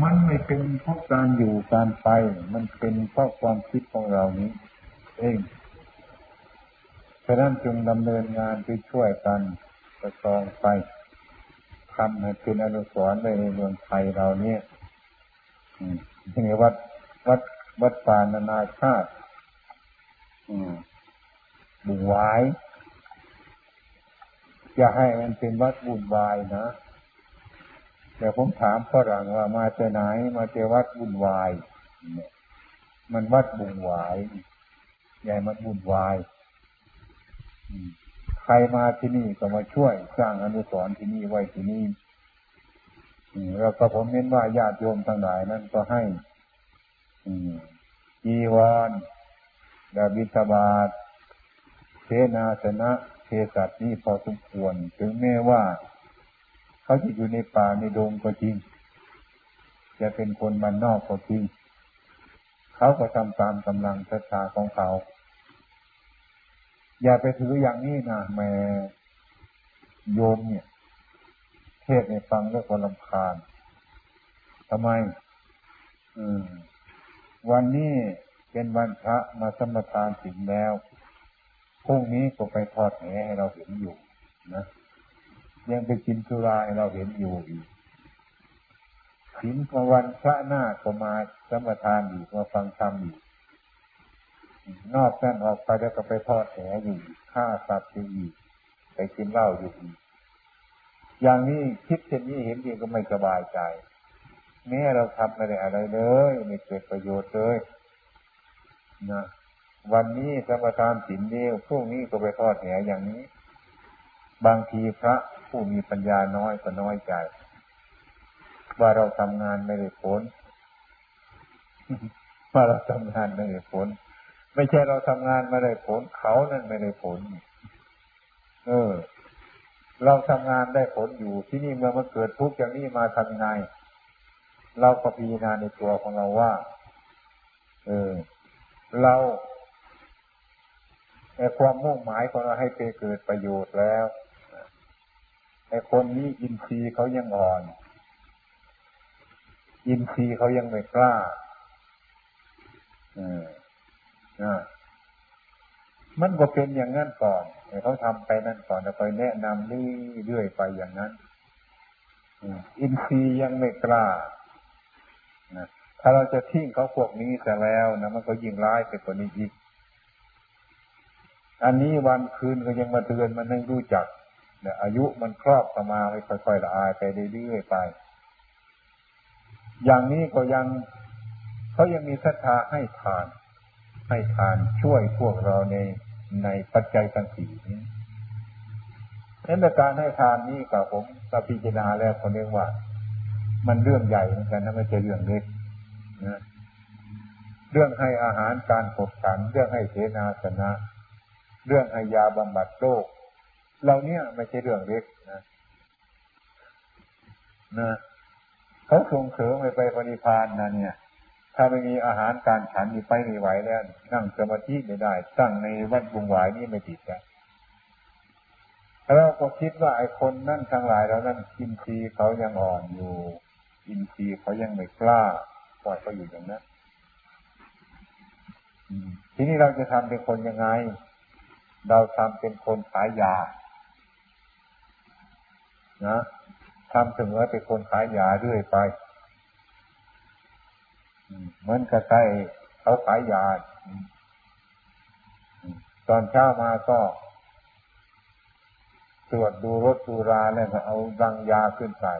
มันไม่เป็นเพราะการอยู่การไป มันเป็นเพราะความคิดของเรานี้ เองฉะนั้นจึงดำเนินงานไปช่วยกันประคองไปทำให้เป็นอนุสรณ์ในเมืองไทยเราเนี่ยนี่วัดวัดวัดป่านานาชาติบุญวายอย่าให้มันเป็นวัดบุญวายนะ แต่ผมถามฝรั่งว่ามาจากไหน มาจากวัดบุญวาย มันวัดบุญวายใหญ่มันบุญวายใครมาที่นี่ก็มาช่วยสร้างอนุสรณ์ที่นี่ไว้ที่นี่แล้วก็ผมเน้นว่าญาติโยมทั้งหลายนั้นก็ให้จีวรดาบิตบาทเทนาสนะเทสัตนี่พอสมควร ถึงแม้ว่า เขาจะอยู่ในป่าในดงก็จริง จะเป็นคนมันนอกก็จริง เขาก็ทำตามกำลังศรัทธาของเขา อย่าไปถืออย่างนี้นะแม่โยมเนี่ย เทศในฟังแล้วก็ลำคาญทำไมอืมวันนี้เป็นวันพระมาสมทานถึงแล้วพรุ่งนี้ก็ไปทอดแหให้เราเห็นอยู่ นะ ยังไปกินสุราให้เราเห็นอยู่อีกถินวันพระหน้าก็มาสมทานอีกมาฟังธรรมอีกนอกนั้นออกไปแล้วก็ไปทอดแหอยู่ฆ่าสัตว์อยู่ไปกินเหล้าอยู่อย่างนี้คิดเช่นนี้เห็นเองก็ไม่สบายใจแม้เราทำไม่ได้อะไรเลยไม่เกิดประโยชน์เลยนะวันนี้สมทานสินเดียวพรุ่งนี้ก็ไปทอดแหอย่างนี้ บางทีพระ ผู้มีปัญญาน้อยก็น้อยใจ ว่าเราทำงานไม่ได้ผลว่าเราทำงานไม่ได้ผล ไม่ใช่เราทำงานไม่ได้ผล เขานั่นไม่ได้ผล เออ เราทำงานได้ผลอยู่ที่นี่เมื่อมันเกิดทุกข์อย่างนี้มาทำไงเราก็พิจารณาในตัวของเราว่า เออ เราไอ้ความมุ่งหมายของเราให้เกิดประโยชน์แล้ว ไอ้คนนี้อินทรีย์เขายังอ่อน อินทรีย์เขายังไม่กล้าอืมมันก็เป็นอย่างนั้นก่อนเขาทำไปนั่นก่อนแล้วไปแนะนำเรื่อยๆไปอย่างนั้นอินทรีย์ยังไม่กล้านะถ้าเราจะทิ้งเขาพวกนี้แต่แล้วนะมันก็ยิ่งร้ายไปกว่านี้อีก อันนี้วันคืนก็ยังมาเตือนมันไม่รู้จัก เนี่ยอายุมันครอบประมาไปค่อยๆละอายไปเรื่อยๆไป อย่างนี้ก็ยังเขายังมีศรัทธาให้ทาน ให้ทานช่วยพวกเราในในปัจจัยทั้งสี่นี้ในการให้ทานนี้กับผมกพิจารณาแล้วคนเรียกว่า มันเรื่องใหญ่เหมือนกันนะไม่ใช่เรื่องเล็กนะเรื่องให้อาหารการปกฉัน เรื่องให้เสนาสนะ เรื่องให้ยาบำบัดโรค เราเนี่ยไม่ใช่เรื่องเล็กนะนะเขาส่งเสริมไปไปปฏิพานนะเนี่ย ถ้าไม่มีอาหารการฉันมีไปไม่ไหวแล้วนั่งสมาธิไม่ได้ตั้งในวัดบุงหวายนี่ไม่ติดกันเราก็คิดว่าไอ้คนนั่นทั้งหลายแล้วนั่นอินทรีย์เขายังอ่อนอยู่อินทรีย์เขายังไม่กล้าปล่อยเขาอยู่อย่างนั้นทีนี้เราจะทำเป็นคนยังไง เราทำเป็นคนขายยา นะทำเสมอเป็นคนขายยาเรื่อยไปเหมือนกับใครเขาขายยาตอนเช้ามาก็ตรวจดูรถดูราแล้วก็เอารังยาขึ้นใส่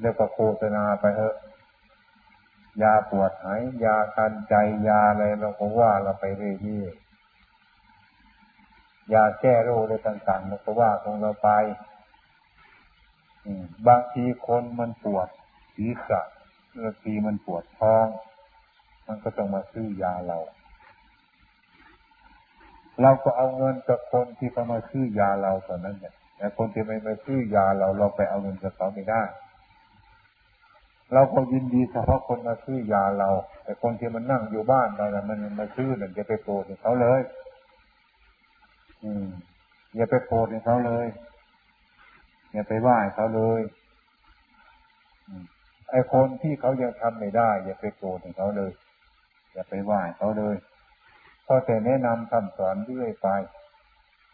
แล้วก็โฆษณาไปเถอะ ยาปวดหาย ยาคันใจยาอะไรเราก็ว่าเราไปเรื่อยๆ ยาแก้โรคอะไรต่างๆเราก็ว่าของเราไปบางทีคนมันปวดศีรษะเมื่อทีมันปวดท้อง มันก็ต้องมาซื้อยาเรา เราก็เอาเงินจากคนที่เขามาซื้อยาเราตอนนั้นเนี่ยแต่คนที่ไม่มาซื้อยาเราเราไปเอาเงินจากเขาไม่ได้ เราก็ยินดีเฉพาะคนมาซื้อยาเรา แต่คนที่มันนั่งอยู่บ้านเราเนี่ยมันมาซื้อเนี่ยจะไปโกรธเขาเลย อย่าไปโกรธเขาเลย อย่าไปว่าเขาเลยไอ้คนที่เขายังทำไม่ได้ อย่าไปโกรธเขาเลย อย่าไปว่าเขาเลยพอแต่แนะนำคำสอนเรื่อยไป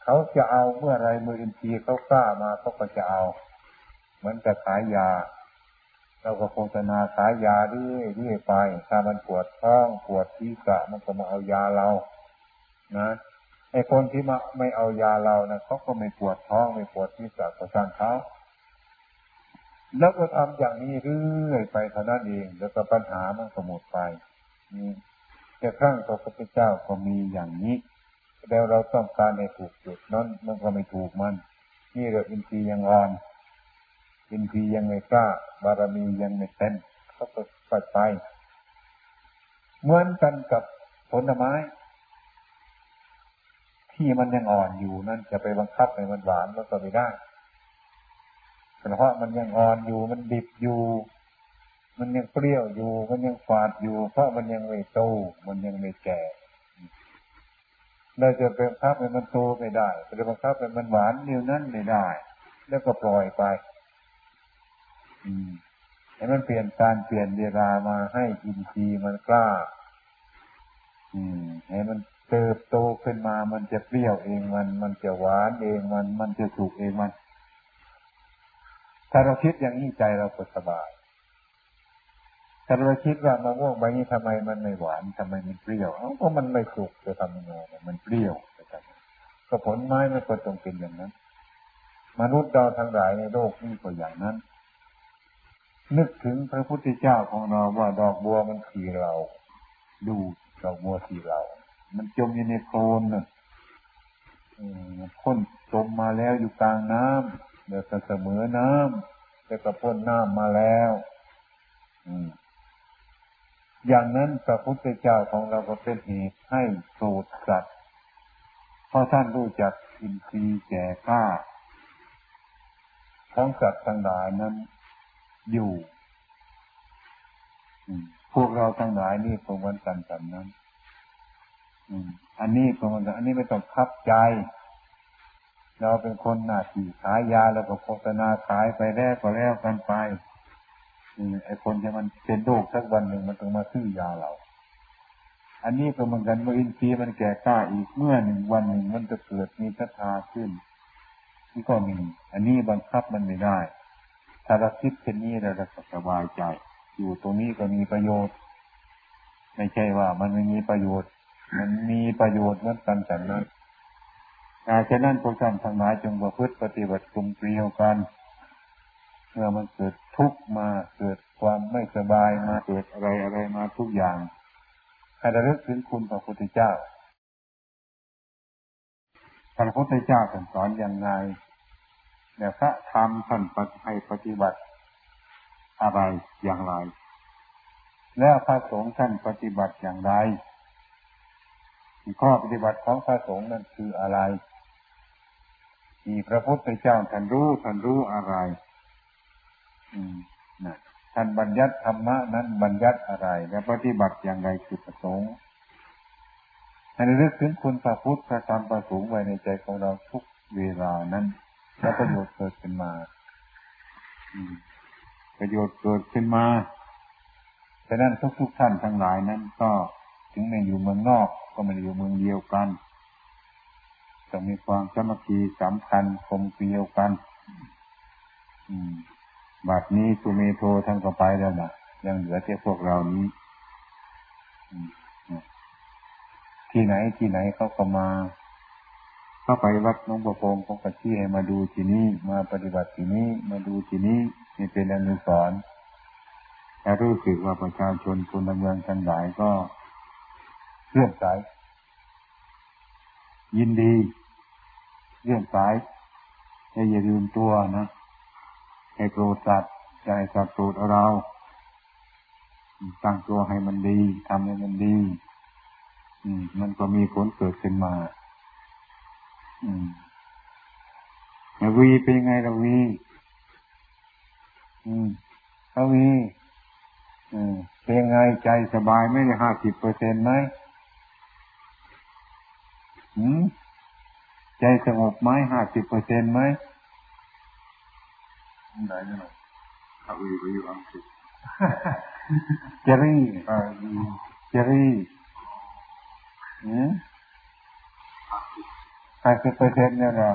เขาจะเอาเมื่อไรมืออินทรีย์เขากล้ามาเขาก็จะเอา เหมือนกับขายยา เราก็โฆษณาขายยาเรื่อยๆไป ถ้ามันปวดท้องปวดที่กะมันก็มาเอายาเรา นะ ไอ้คนที่มาไม่เอายาเรานะเขาก็ไม่ปวดท้องไม่ปวดที่กะก็สร้างเขาแล้วก็ทำอย่างนี้เรื่อยไปเท่านั้นเองแล้วก็ปัญหามันก็หมดไปแต่ครั้งพระพุทธเจ้าก็มีอย่างนี้ แล้วเราต้องการในถูกจุดนั้นมันก็ไม่ถูกมัน นี่เราอินทรีย์ยังอ่อน อินทรีย์ยังไม่กล้า บารมียังไม่เต็มเขาก็ปัดไปเหมือนกันกับผลไม้ ที่มันยังอ่อนอยู่นั่นจะไปบังคับให้มันหวานมันก็ไม่ได้เพราะมันยังอ่อนอยู่มันดิบอยู่ มันยังเปรี้ยวอยู่ มันยังฝาดอยู่ เพราะมันยังไม่โตมันยังไม่แก่เราจะเป็นคับให้มันโตไม่ได้จะบังคับให้มันหวานนิ้วนั้นไม่ได้ แล้วก็ปล่อยไป อืมให้มันเปลี่ยนการเปลี่ยนเวลามาให้อินทรีย์มันกล้า อืมให้มัน เติบโตขึ้นมามันจะเปรี้ยวเองมัน มันจะหวานเองมัน มันจะสุกเองมัน ถ้าเราคิดอย่างนี้ใจเราก็สบาย ถ้าเราคิดว่ามะม่วงใบนี้ทำไมมันไม่หวานทำไมมันเปรี้ยวเอ้าก็มันไม่สุกจะทำยังไงมันเปรี้ยวก็ผลไม้ไม่ก็ต้องเป็นอย่างนั้น มนุษย์เราทั้งหลายในโลกนี้ก็อย่างนั้น นึกถึงพระพุทธเจ้าของเราว่าดอกบัวมันขี่เรา ดูดอกบัวขี่เรา มันจมอยู่ในโคลนน่ะพ้นจมมาแล้วอยู่กลางน้ำเดี๋ยวจะเสมอน้ำจะกระพ้นน้ำมาแล้วอือย่างนั้นพระพุทธเจ้าของเราก็เป็นเหตุให้สูตรสัตว์เพราะท่านรู้จักอินทรีย์แก่ข้าของสัตว์ทั้งหลายนั้นอยู่พวกเราทั้งหลายนี่ก็เหมือนกันกันนั้น อันนี้ก็เหมือนกันอันนี้ไม่ต้องคับใจ เราเป็นคนหน้าที่ขายยาแล้วก็โฆษณาขายไปแล้วก็แล้วกันไปไอ้คนที่มันเป็นโรคสักวันหนึ่งมันต้องมาซื้อยาเรา อันนี้ก็เหมือนกันเมื่ออินทรีย์มันแก่กล้าอีกเมื่อหนึ่งวันหนึ่งมันจะเกิดมีศรัทธาขึ้นนี่ก็มี อันนี้บังคับมันไม่ได้ ถ้าเราคิดเช่นนี้เราจะสบายใจ อยู่ตรงนี้ก็มีประโยชน์ ไม่ใช่ว่ามันไม่มีประโยชน์ มันมีประโยชน์เหมือนกันแต่นั้นอาฉะนั้นพวกท่านทั้งหลายจงประพฤติปฏิบัติกลมเกลียวกันเมื่อมันเกิดทุกข์มาเกิดความไม่สบายมาเกิดอะไรอะไรมาทุกอย่างให้ระลึกถึงคุณพระพุทธเจ้าพระพุทธเจ้าท่านสอนอย่างไรเนี่ยพระธรรมท่านให้ปฏิบัติอะไรอย่างไร แล้วพระสงฆ์ท่านปฏิบัติอย่างไร ข้อปฏิบัติของพระสงฆ์นั้นคืออะไรที่พระพุทธเจ้าท่านรู้ท่านรู้อะไรท่านบัญญัติธรรมะนั้นบัญญัติอะไร และปฏิบัติอย่างไรคือประสงค์ให้รึกถึงคุณพระพุทธพระธรรมประสงค์ไว้ในใจของเราทุกเวลานั้นแล้วประโยชน์เกิดขึ้นมาประโยชน์เกิดขึ้นมาฉะนั้นทุกๆท่านทั้งหลายนั้นก็ ถึงในอยู่เมืองนอก ก็ไม่อยู่เมืองเดียวกันต้องมีความสมัคคีสำคัญคมเกลียวกันอืมบัดนี้สุเมโทท่านก็ไปแล้วนะยังเหลือแต่พวกเรานี้ที่ไหนที่ไหนเขาก็มาเข้าไปวัดน้องประพงเขาก็ชี้ให้มาดูที่นี้มาปฏิบัติที่นี้มาดูที่นี้นี่เป็นอนุสรณ์แต่รู้สึกว่าประชาชนคนเมืองทั้งหลายก็ เลื่อมใสยินดีเรื่องสายอย่าลืมตัวนะให้โกรธสัตว์ใจสัตว์โกรธเรา ตั้งตัวให้มันดีทำให้มันดี อืม มันก็มีผลเกิดขึ้นมา อืมวีเป็นยังไงละวีอืมละวีอืมเป็นยังไงใจสบายไม่ได้ห้าสิบเปอร์เซ็นต์ไหม ใจสงบไหมห้าสิบเปอร์เซ็นต์ไหมไหนหน่อยขับวีไปอยู่อังกฤษเจรี่อ่าเจรี่หืมใครคือเปอร์เซ็นต์เนี่ยเหรอ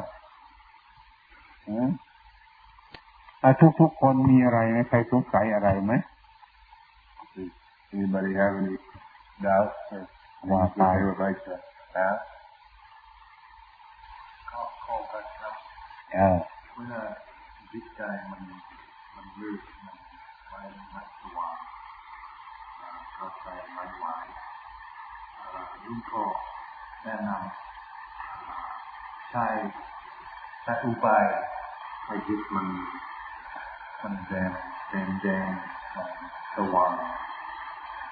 หืมอะทุกๆคนมีอะไรไหมใครสงสัยอะไรไหม Anybody have any doubts or ว่าไป they would like to ask? ข้อข้อกันครับ เมื่อจิตใจมันมันมืดมันไว้มันสว่างอ่าเข้าใจไม่ไหวอ่ารุ่นก็แนะนำใช้ใช้อุบายให้จิตมันมันแดงแดงแดงมันสว่าง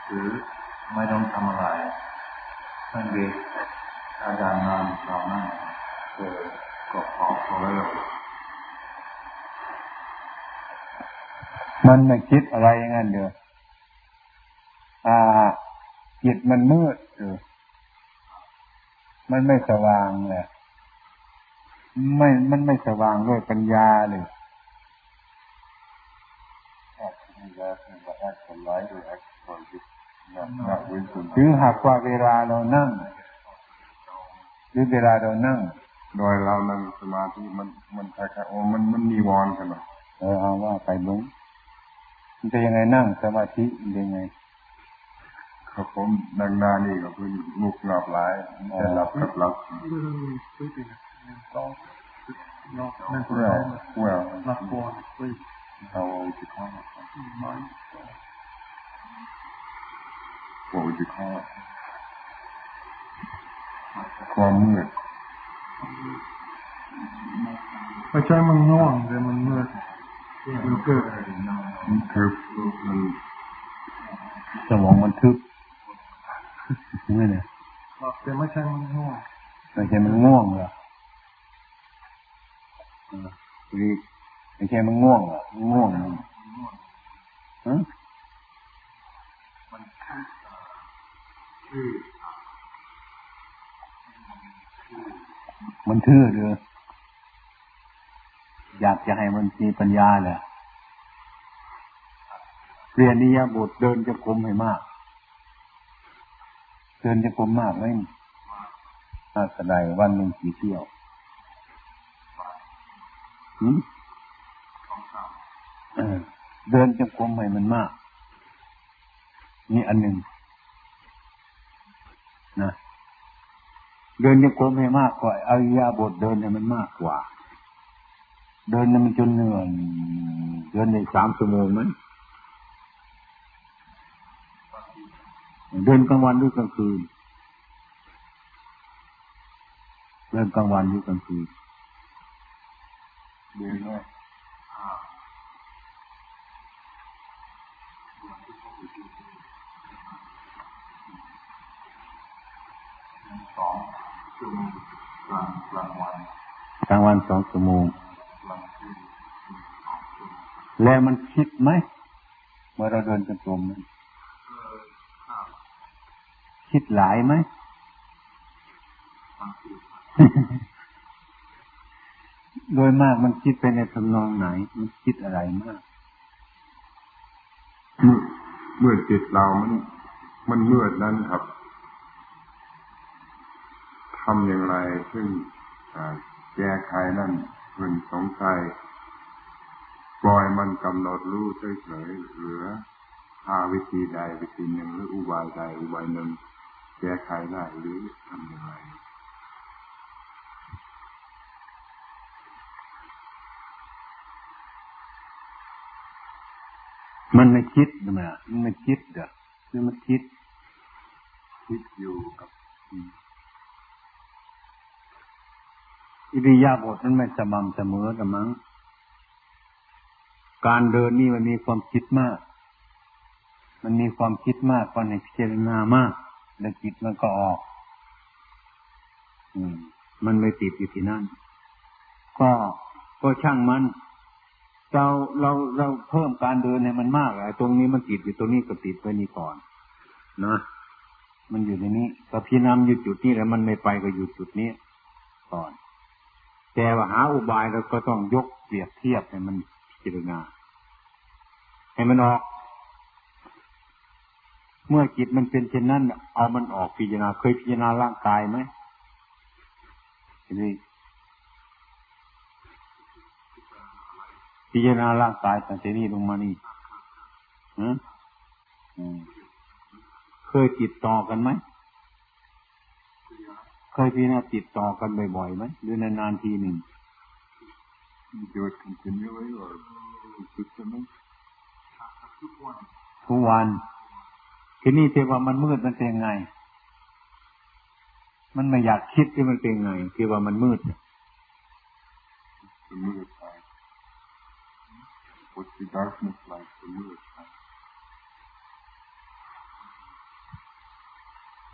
หรือไม่ต้องทำอะไรสังเกอาการย์นอนเรานั่งเออ ก็พอพอแล้ว มันไม่คิดอะไรอย่างนั้นเด้ออ่า จิตมันมืดเออมันไม่สว่างเลยไม่ มันไม่สว่างด้วยปัญญาเลยถึงหากว่าเวลาเรานั่ง หรือเวลาเรานั่ง โดยเรานั่งสมาธิมันมันคล้ายๆโอ้มันมันมีวรใช่ไหมเออเอาว่าไปลุงมันจะยังไงนั่งสมาธิมันยังไงครับผมดังนานี่ก็คือมุกหลับหลายแต่หลับกับหลับ Not well well not born sleep. how would you call it Mind. what would you call it ความมืด ไม่ใช่มันง่วงแต่มันมืดมันเกิดมันคือมันสมองมันทึบใช่ไหมเนี่ยแต่ไม่ใช่มันง่วงไม่ใช่มันง่วงเหรอเออนี่ไม่ใช่มันง่วงเหรอง่วงมันฮะมันคือ มันทื่อเลยอยากจะให้มันมีปัญญาเลยเปลี่ยนนิยบทเดินจะกรมให้มาก เดินจะกรมมากไหมน่าสดายวันหนึ่งกี่เที่ยวหืมเดินจะกรมให้มันมาก นี่อันหนึ่งนะ เดินยังกรมให้มากกว่าอริยาบทเดินให้มันมากกว่า เดินเนี่ยมันจนเหนื่อยเดินในสามชั่วโมงไหมเดินกลางวันหรือกลางคืน เดินกลางวันหรือกลางคืนเดินว่าสอง ชั่วโมงกลางกลางวันกลางวันสองชั่วโมงกลางคืนสองชั่วโมงแล้วมันคิดไหมเมื่อเราเดินจงกรมนั้นเออข้าวคิดหลายไหมบางทีโดยมากมันคิดไปในทำนองไหน มันคิดอะไรมาก เมื่อเมื่อจิตเรามัน มันมืดนั้นครับ ทำอย่างไรซึ่งแก้ไขนั่นเพื่อนสงสัยปล่อยมันกำหนดรู้เฉยๆเหรือหาวิธีใดวิธีหนึ่งหรืออุบายใดอุบายหนึ่งแก้ไขได้หรือทำอย่างไรมันไม่คิดใช่ไหมล่ะมันไม่คิดเด้อคือมันคิด คิดอยู่กับ อิริยาบถมันไม่สม่ำเสมอกันมั้ง การเดินนี่มันมีความคิดมาก มันมีความคิดมากก็ในพิจารณามาก แล้วจิตมันก็ออก อืม มันไม่ติดอยู่ที่นั่น ก็ก็ช่างมัน เราเราเราเพิ่มการเดินให้มันมากไอ้ตรงนี้มันติดอยู่ตรงนี้ก็ติดไว้นี่ก่อนนะมันอยู่ในนี้ก็พี่นำอยู่จุดนี้แล้วมันไม่ไปก็อยู่จุดนี้ก่อน แต่ว่าหาอุบายเราก็ต้องยกเปรียบเทียบให้มันพิจารณาให้มันออก เมื่อจิตมันเป็นเช่นนั้น เอามันออกพิจารณา เคยพิจารณาร่างกายไหมนี้พิจารณาร่างกายตั้งแต่นี้ลงมานี่เคยติดต่อกันไหม เคยพิจารณาติดต่อกันบ่อยๆไหมหรือนานๆทีหนึ่ง do it continually or consistently ทุกวันทีนี้ที่ว่ามันมืดมันเป็นไง มันไม่อยากคิดที่มันเป็นไงที่ว่ามันมืด the mood side what's the darkness like the mood side well I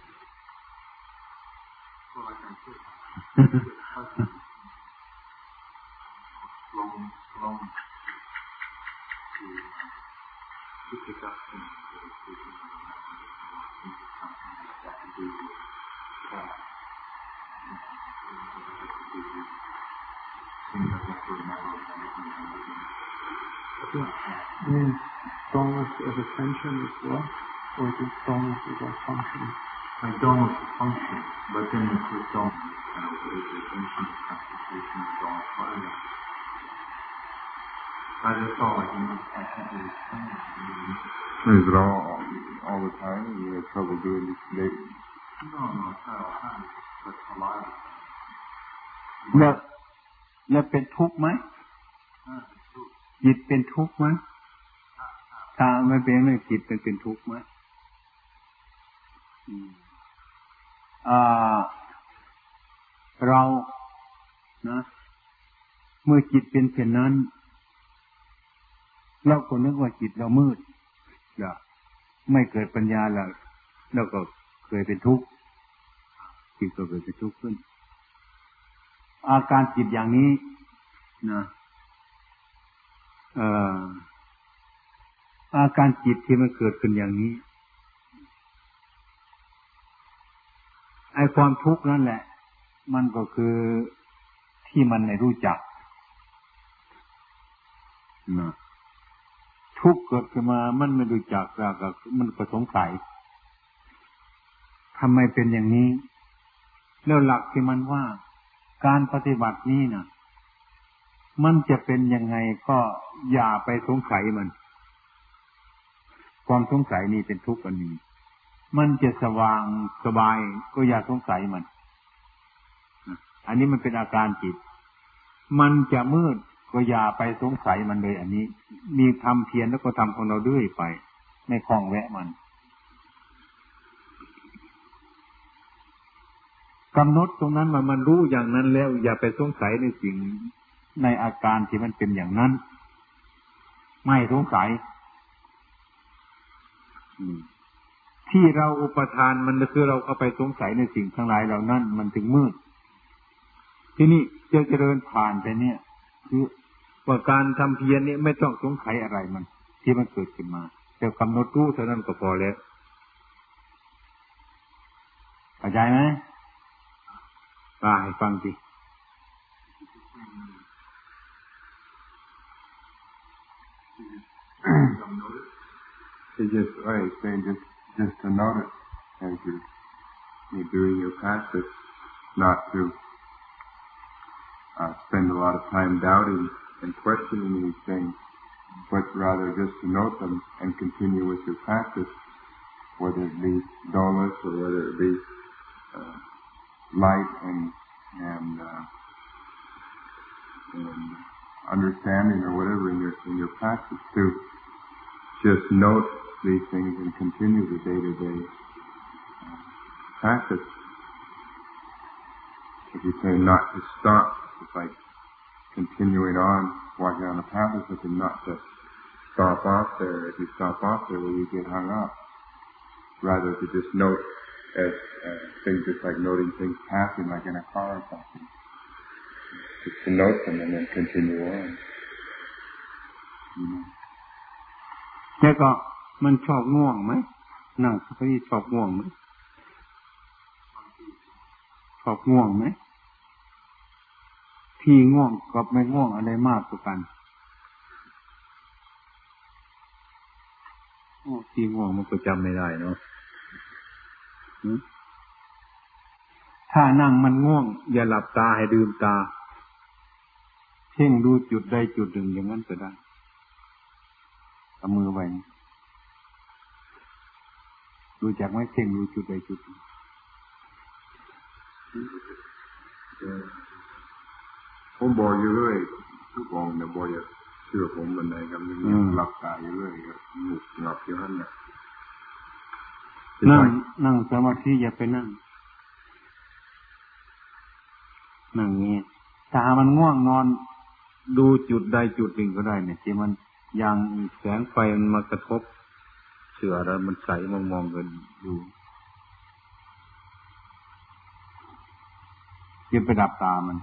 can say slow slow to to pick up things that are taking the mind into something that can do with that things that have to remember and everything I mean, dullness of attention as well, or is it dullness without function? I don't want to function, but then it's the dullness, kind of, with the attention, concentration, is all part of it. I just felt like, you know, I can't really explain it. Is it all, all the time? You have trouble doing this lately? No, no, it's not all the time. It's just a lot of the time. แล้วแล้วเป็นทุกข์ไหม Ah, it's true. จิตเป็นทุกข์ไหมถ้าไม่เป็นเรื่องจิตเป็นเป็นทุกข์ไหมอืมอ่า เรานะเมื่อจิตเป็นเช่นนั้น เราก็นึกว่าจิตเรามืดอย่าไม่เกิดปัญญาแล้วเราก็เคยเป็นทุกข์จิตก็เกิดเป็นทุกข์ขึ้น อาการจิตอย่างนี้นะออาการจิตที่มันเกิดขึ้นอย่างนี้ ไอ้ความทุกข์นั่นแหละ มันก็คือที่มันไม่รู้จักนะทุกข์เกิดขึ้นมามันไม่รู้จักแล้วก็มันก็สงสัยทำไมเป็นอย่างนี้ แล้วหลักที่มันว่าการปฏิบัตินี้นะมันจะเป็นยังไงก็อย่าไปสงสัยมัน ความสงสัยนี่เป็นทุกข์อันนี้ มันจะสว่างสบายก็อย่าสงสัยมัน อันนี้มันเป็นอาการจิต มันจะมืดก็อย่าไปสงสัยมันเลย อันนี้ มีทำเพียรแล้วก็ทำของเราเรื่อยไป ไม่คล้องแวะมันกำหนดตรงนั้นมามันรู้อย่างนั้นแล้ว อย่าไปสงสัยในสิ่งในอาการที่มันเป็นอย่างนั้น ไม่สงสัย ที่เราอุปทานมันก็คือเราเข้าไปสงสัยในสิ่งทั้งหลายเหล่านั้น มันถึงมืด ที่นี่จะเจริญผ่านไปเนี่ย คือว่าการทำเพียรเนี่ยไม่ต้องสงสัยอะไรมัน ที่มันเกิดขึ้นมาแต่กำหนดรู้เท่านั้นก็พอแล้วเข้าใจไหมว่าให้ฟังสิ It's just, right, it's saying just, just to notice as you're, you're doing your practice, not to uh, spend a lot of time doubting and questioning these things, but rather just to note them and continue with your practice, whether it be dullness or whether it be uh, light and and, uh, and understanding or whatever in your in your practice to just note these things and continue the day to day practice. If you say not to stop, it's like continuing on, walking on the path is something not to stop off there. If you stop off there, will you get hung up? Rather to just note as uh, things, just like noting things passing, like in a car or something. Just to note them and then continue on. You know. มันชอบง่วงไหมนั่งสมาธิชอบง่วงไหมชอบง่วงไหมที่ง่วงกับไม่ง่วงอะไรมากกว่ากันโอ้ที่ง่วงมันก็จำไม่ได้เนาะถ้านั่งมันง่วง อย่าหลับตาให้ดื่มตาเพ่งดูจุดใดจุดหนึ่งอย่างนั้นก็ได้เอามือไว้ ดูจากไหมเพ่งดูจุดใดจุดหนึ่งผมบอกอยู่เรื่อยทุกองเนี่ยบอกอย่าเชื่อผมบันไดครับนี่หลับตาอยู่เรื่อยครับหนุกหลับอยู่หันเนี่ยนั่งนั่งสมาธิอย่าไปนั่ง นั่งเงี้ยตามันง่วงนอน ดูจุดใดจุดหนึ่งก็ได้เนี่ยที่มันยังแสงไฟมันมากระทบ เสือแล้วมันใสมองมองกันดูยึดไปดับตามัน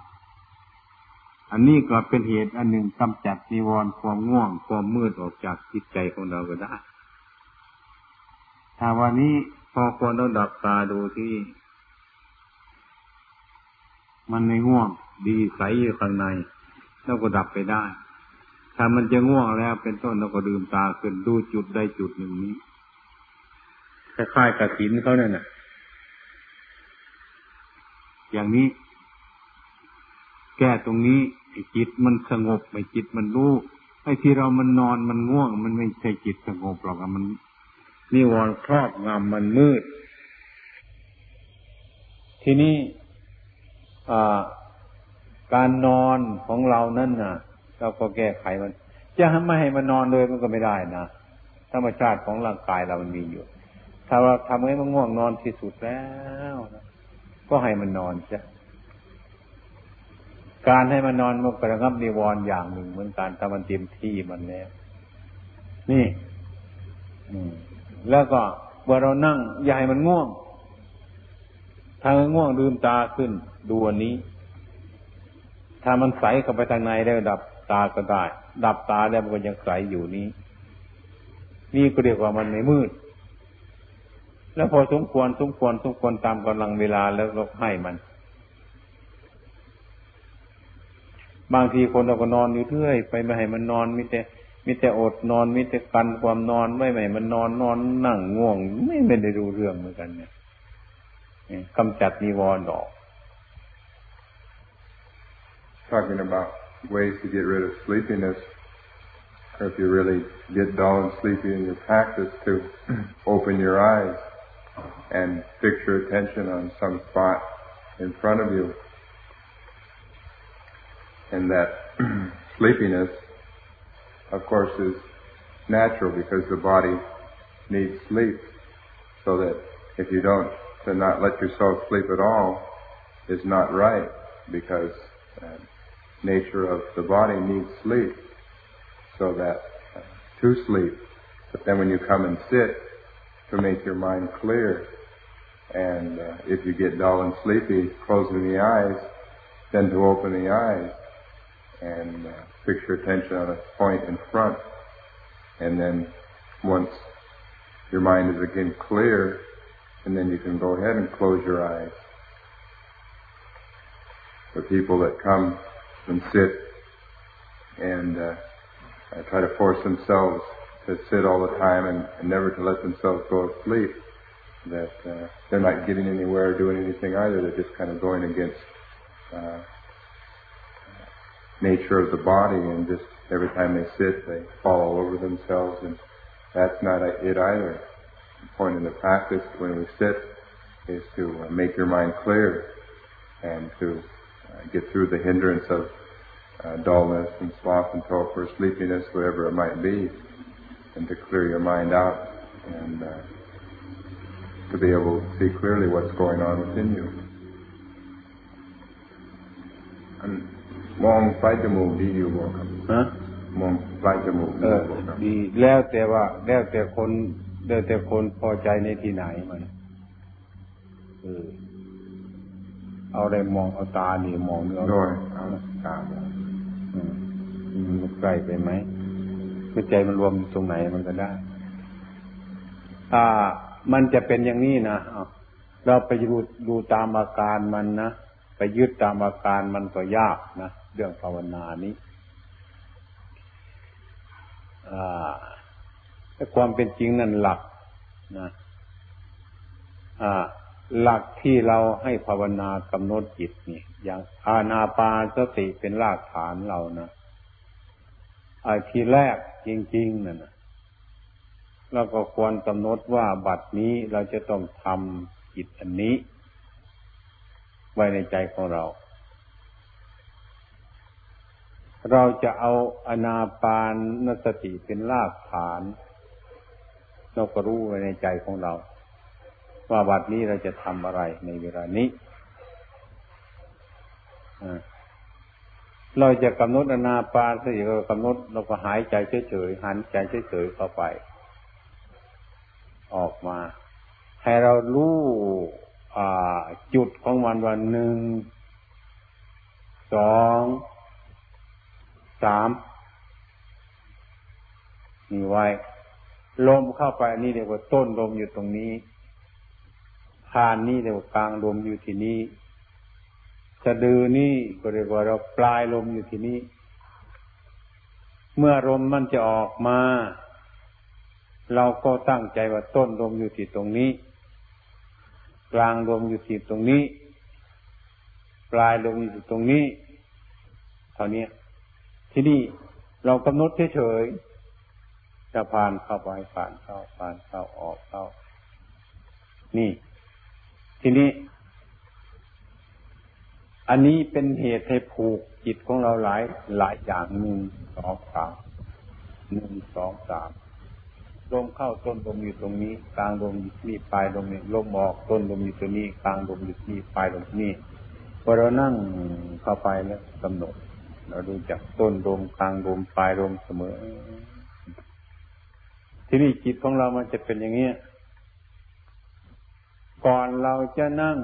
อันนี้ก็เป็นเหตุอันหนึ่งกำจัดนิวรณ์ความง่วง ความมืดออกจากจิตใจของเราก็ได้ถ้าวันนี้พอควรเราดับตาดูที่ มันไม่ง่วง ดีใสอยู่ข้างในเราก็ดับไปได้ ถ้ามันจะง่วงแล้วเป็นต้นเราก็ดื่มตาขึ้นดูจุดใดจุดหนึ่งนี้คล้ายๆกับหินเขาเนี่ยนะอย่างนี้ แก้ตรงนี้ไอ้จิตมันสงบไอ้จิตมันรู้ไอ้ที่เรามันนอนมันง่วง มันไม่ใช่จิตสงบหรอกอะมันนิวรณ์ครอบงำมันมืด ทีนี้การนอนของเรานั่นน่ะ เราก็แก้ไขมัน จะไม่ให้มันนอนเลยมันก็ไม่ได้นะธรรมชาติของร่างกายเรามันมีอยู่ ถ้าเราทำให้มันง่วงนอนที่สุดแล้วก็ให้มันนอนใช่การให้มันนอนมันกระงับนิวรณ์อย่างหนึ่ง เหมือนการทำมันเต็มที่มันแล้วนี่แล้วก็เมื่อเรานั่ง อย่าให้มันง่วง ถ้ามันง่วงลืมตาขึ้นดูอันนี้ ถ้ามันใสเข้าไปทางในแล้วดับ ตาก็ได้ ดับตาแล้วมันก็ยังใสอยู่นี้ นี่ก็เรียกว่ามันไม่มืด แล้วพอสมควรสมควรสมควรตามกำลังเวลาแล้วก็ให้มัน บางทีคนเราก็นอนอยู่เรื่อย ไปไม่ให้มันนอนมิแต่มีแต่อดนอนมีแต่กันความนอนไม่ไม่มันนอนนอนนั่งง่วง ไม่ไม่ได้รู้เรื่องเหมือนกันเนี่ยกำจัดนิวรณ์ออก Talking about ways to get rid of sleepiness, or if you really get dull and sleepy in your practice, to open your eyes and fix your attention on some spot in front of you. And that sleepiness of course, is natural because the body needs sleep. So that if you don't, to not let yourself sleep at all is not right because uh, nature of the body needs sleep. So that uh, to sleep. But then when you come and sit, to make your mind clear, and uh, if you get dull and sleepy, closing the eyes, then to open the eyes and uh, fix your attention on a point in front. And then once your mind is again clear, and then you can go ahead and close your eyes. The people that come and sit and uh, try to force themselves to sit all the time and, and never to let themselves go to sleep, that uh, they're not getting anywhere or doing anything either. They're just kind of going against uh, nature of the body and just every time they sit they fall all over themselves and that's not it either. The point in the practice when we sit is to uh, make your mind clear and to get through the hindrance of uh, dullness and sloth and torpor, sleepiness, whatever it might be, and to clear your mind out and uh, to be able to see clearly what's going on within you. And มองปลายจมูกดีอยู่บ่ครับ ฮะ มองปลายจมูก เอ ดี อ บ่ครับ ดีแล้วแต่ว่า แล้วแต่คนแล้วแต่คนพอใจในที่ไหนมันเออ เอาอะไรมองเอาตานี่มองเนื้อโดยเอาตามองอืมมันใกล้ไปไหมคือใจมันรวมอยู่ตรงไหนมันก็ได้ถ้ามันจะเป็นอย่างนี้นะเอาเราไปดูดูตามอาการมันนะไปยึดตามอาการมันก็ยากนะเรื่องภาวนานี้อ่าไปความเป็นจริงนั่นหลักนะ อ่า หลักที่เราให้ภาวนากำหนดจิตนี่ อย่างอาณาปานสติเป็นรากฐานเรานะไอ้ที่แรกจริงๆนั่นนะเราก็ควรกำหนดว่าบัดนี้เราจะต้องทำจิตอันนี้ ไว้ในใจของเรา เราจะเอาอนาปานนสติเป็นรากฐาน เราก็รู้ไว้ในใจของเรา ว่าบัดนี้เราจะทำอะไรในเวลานี้เราจะกำหนดอนาปานสติเรากำหนดเราก็หายใจเฉยๆหันใจเฉยๆเข้าไป ออกมา ให้เรารู้จุดของมันวันหนึ่งสองสามนี่ไว้ ลมเข้าไปนี่เรียกว่าต้นลมอยู่ตรงนี้ พานนี่เรียกว่ากลางลมอยู่ที่นี่สะดือนี่ก็เรียกว่าเราปลายลมอยู่ที่นี่เมื่อลมมันจะออกมา เราก็ตั้งใจว่าต้นลมอยู่ที่ตรงนี้ กลางลมอยู่ที่ตรงนี้ ปลายลมอยู่ตรงนี้เท่านี้ที่นี่เรากำหนดเฉยๆจะผ่านเข้าไปผ่านเข้าผ่านเข้าออกเข้า นี่ ทีนี้ อันนี้เป็นเหตุให้ผูกจิตของเราหลายหลายอย่างหนึ่งสองสามหนึ่งสองสามลมเข้าต้นลมอยู่ตรงนี้ กลางลมอยู่นี่ปลายลมนี่ลมออกต้นลมอยู่ตรงนี้ กลางลมอยู่นี่ปลายลมนี่พอเรานั่งเข้าไปแล้วกำหนดเราดูจากต้นลมกลางลมปลายลมเสมอ ที่นี่จิตของเรามันจะเป็นอย่างนี้ ก่อนเราจะนั่ง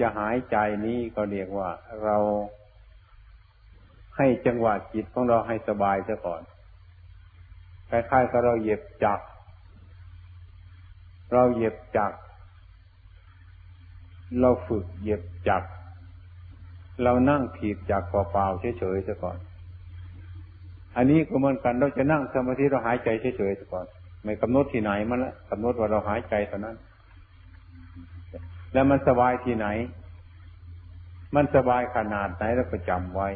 จะหายใจนี้ก็เรียกว่าเราให้จังหวะจิตของเราให้สบายซะก่อน คล้ายๆกับเราเหยียบจัก เราเหยียบจัก เราฝึกเหยียบจัก เรานั่งถีบจักเปล่าๆเฉยๆซะก่อน อันนี้ก็เหมือนกันเราจะนั่งสมาธิเราหายใจเฉยๆซะก่อน ไม่กำหนดที่ไหนมันละกำหนดว่าเราหายใจเท่านั้น แล้วมันสบายที่ไหน มันสบายขนาดไหนเราก็จำไว้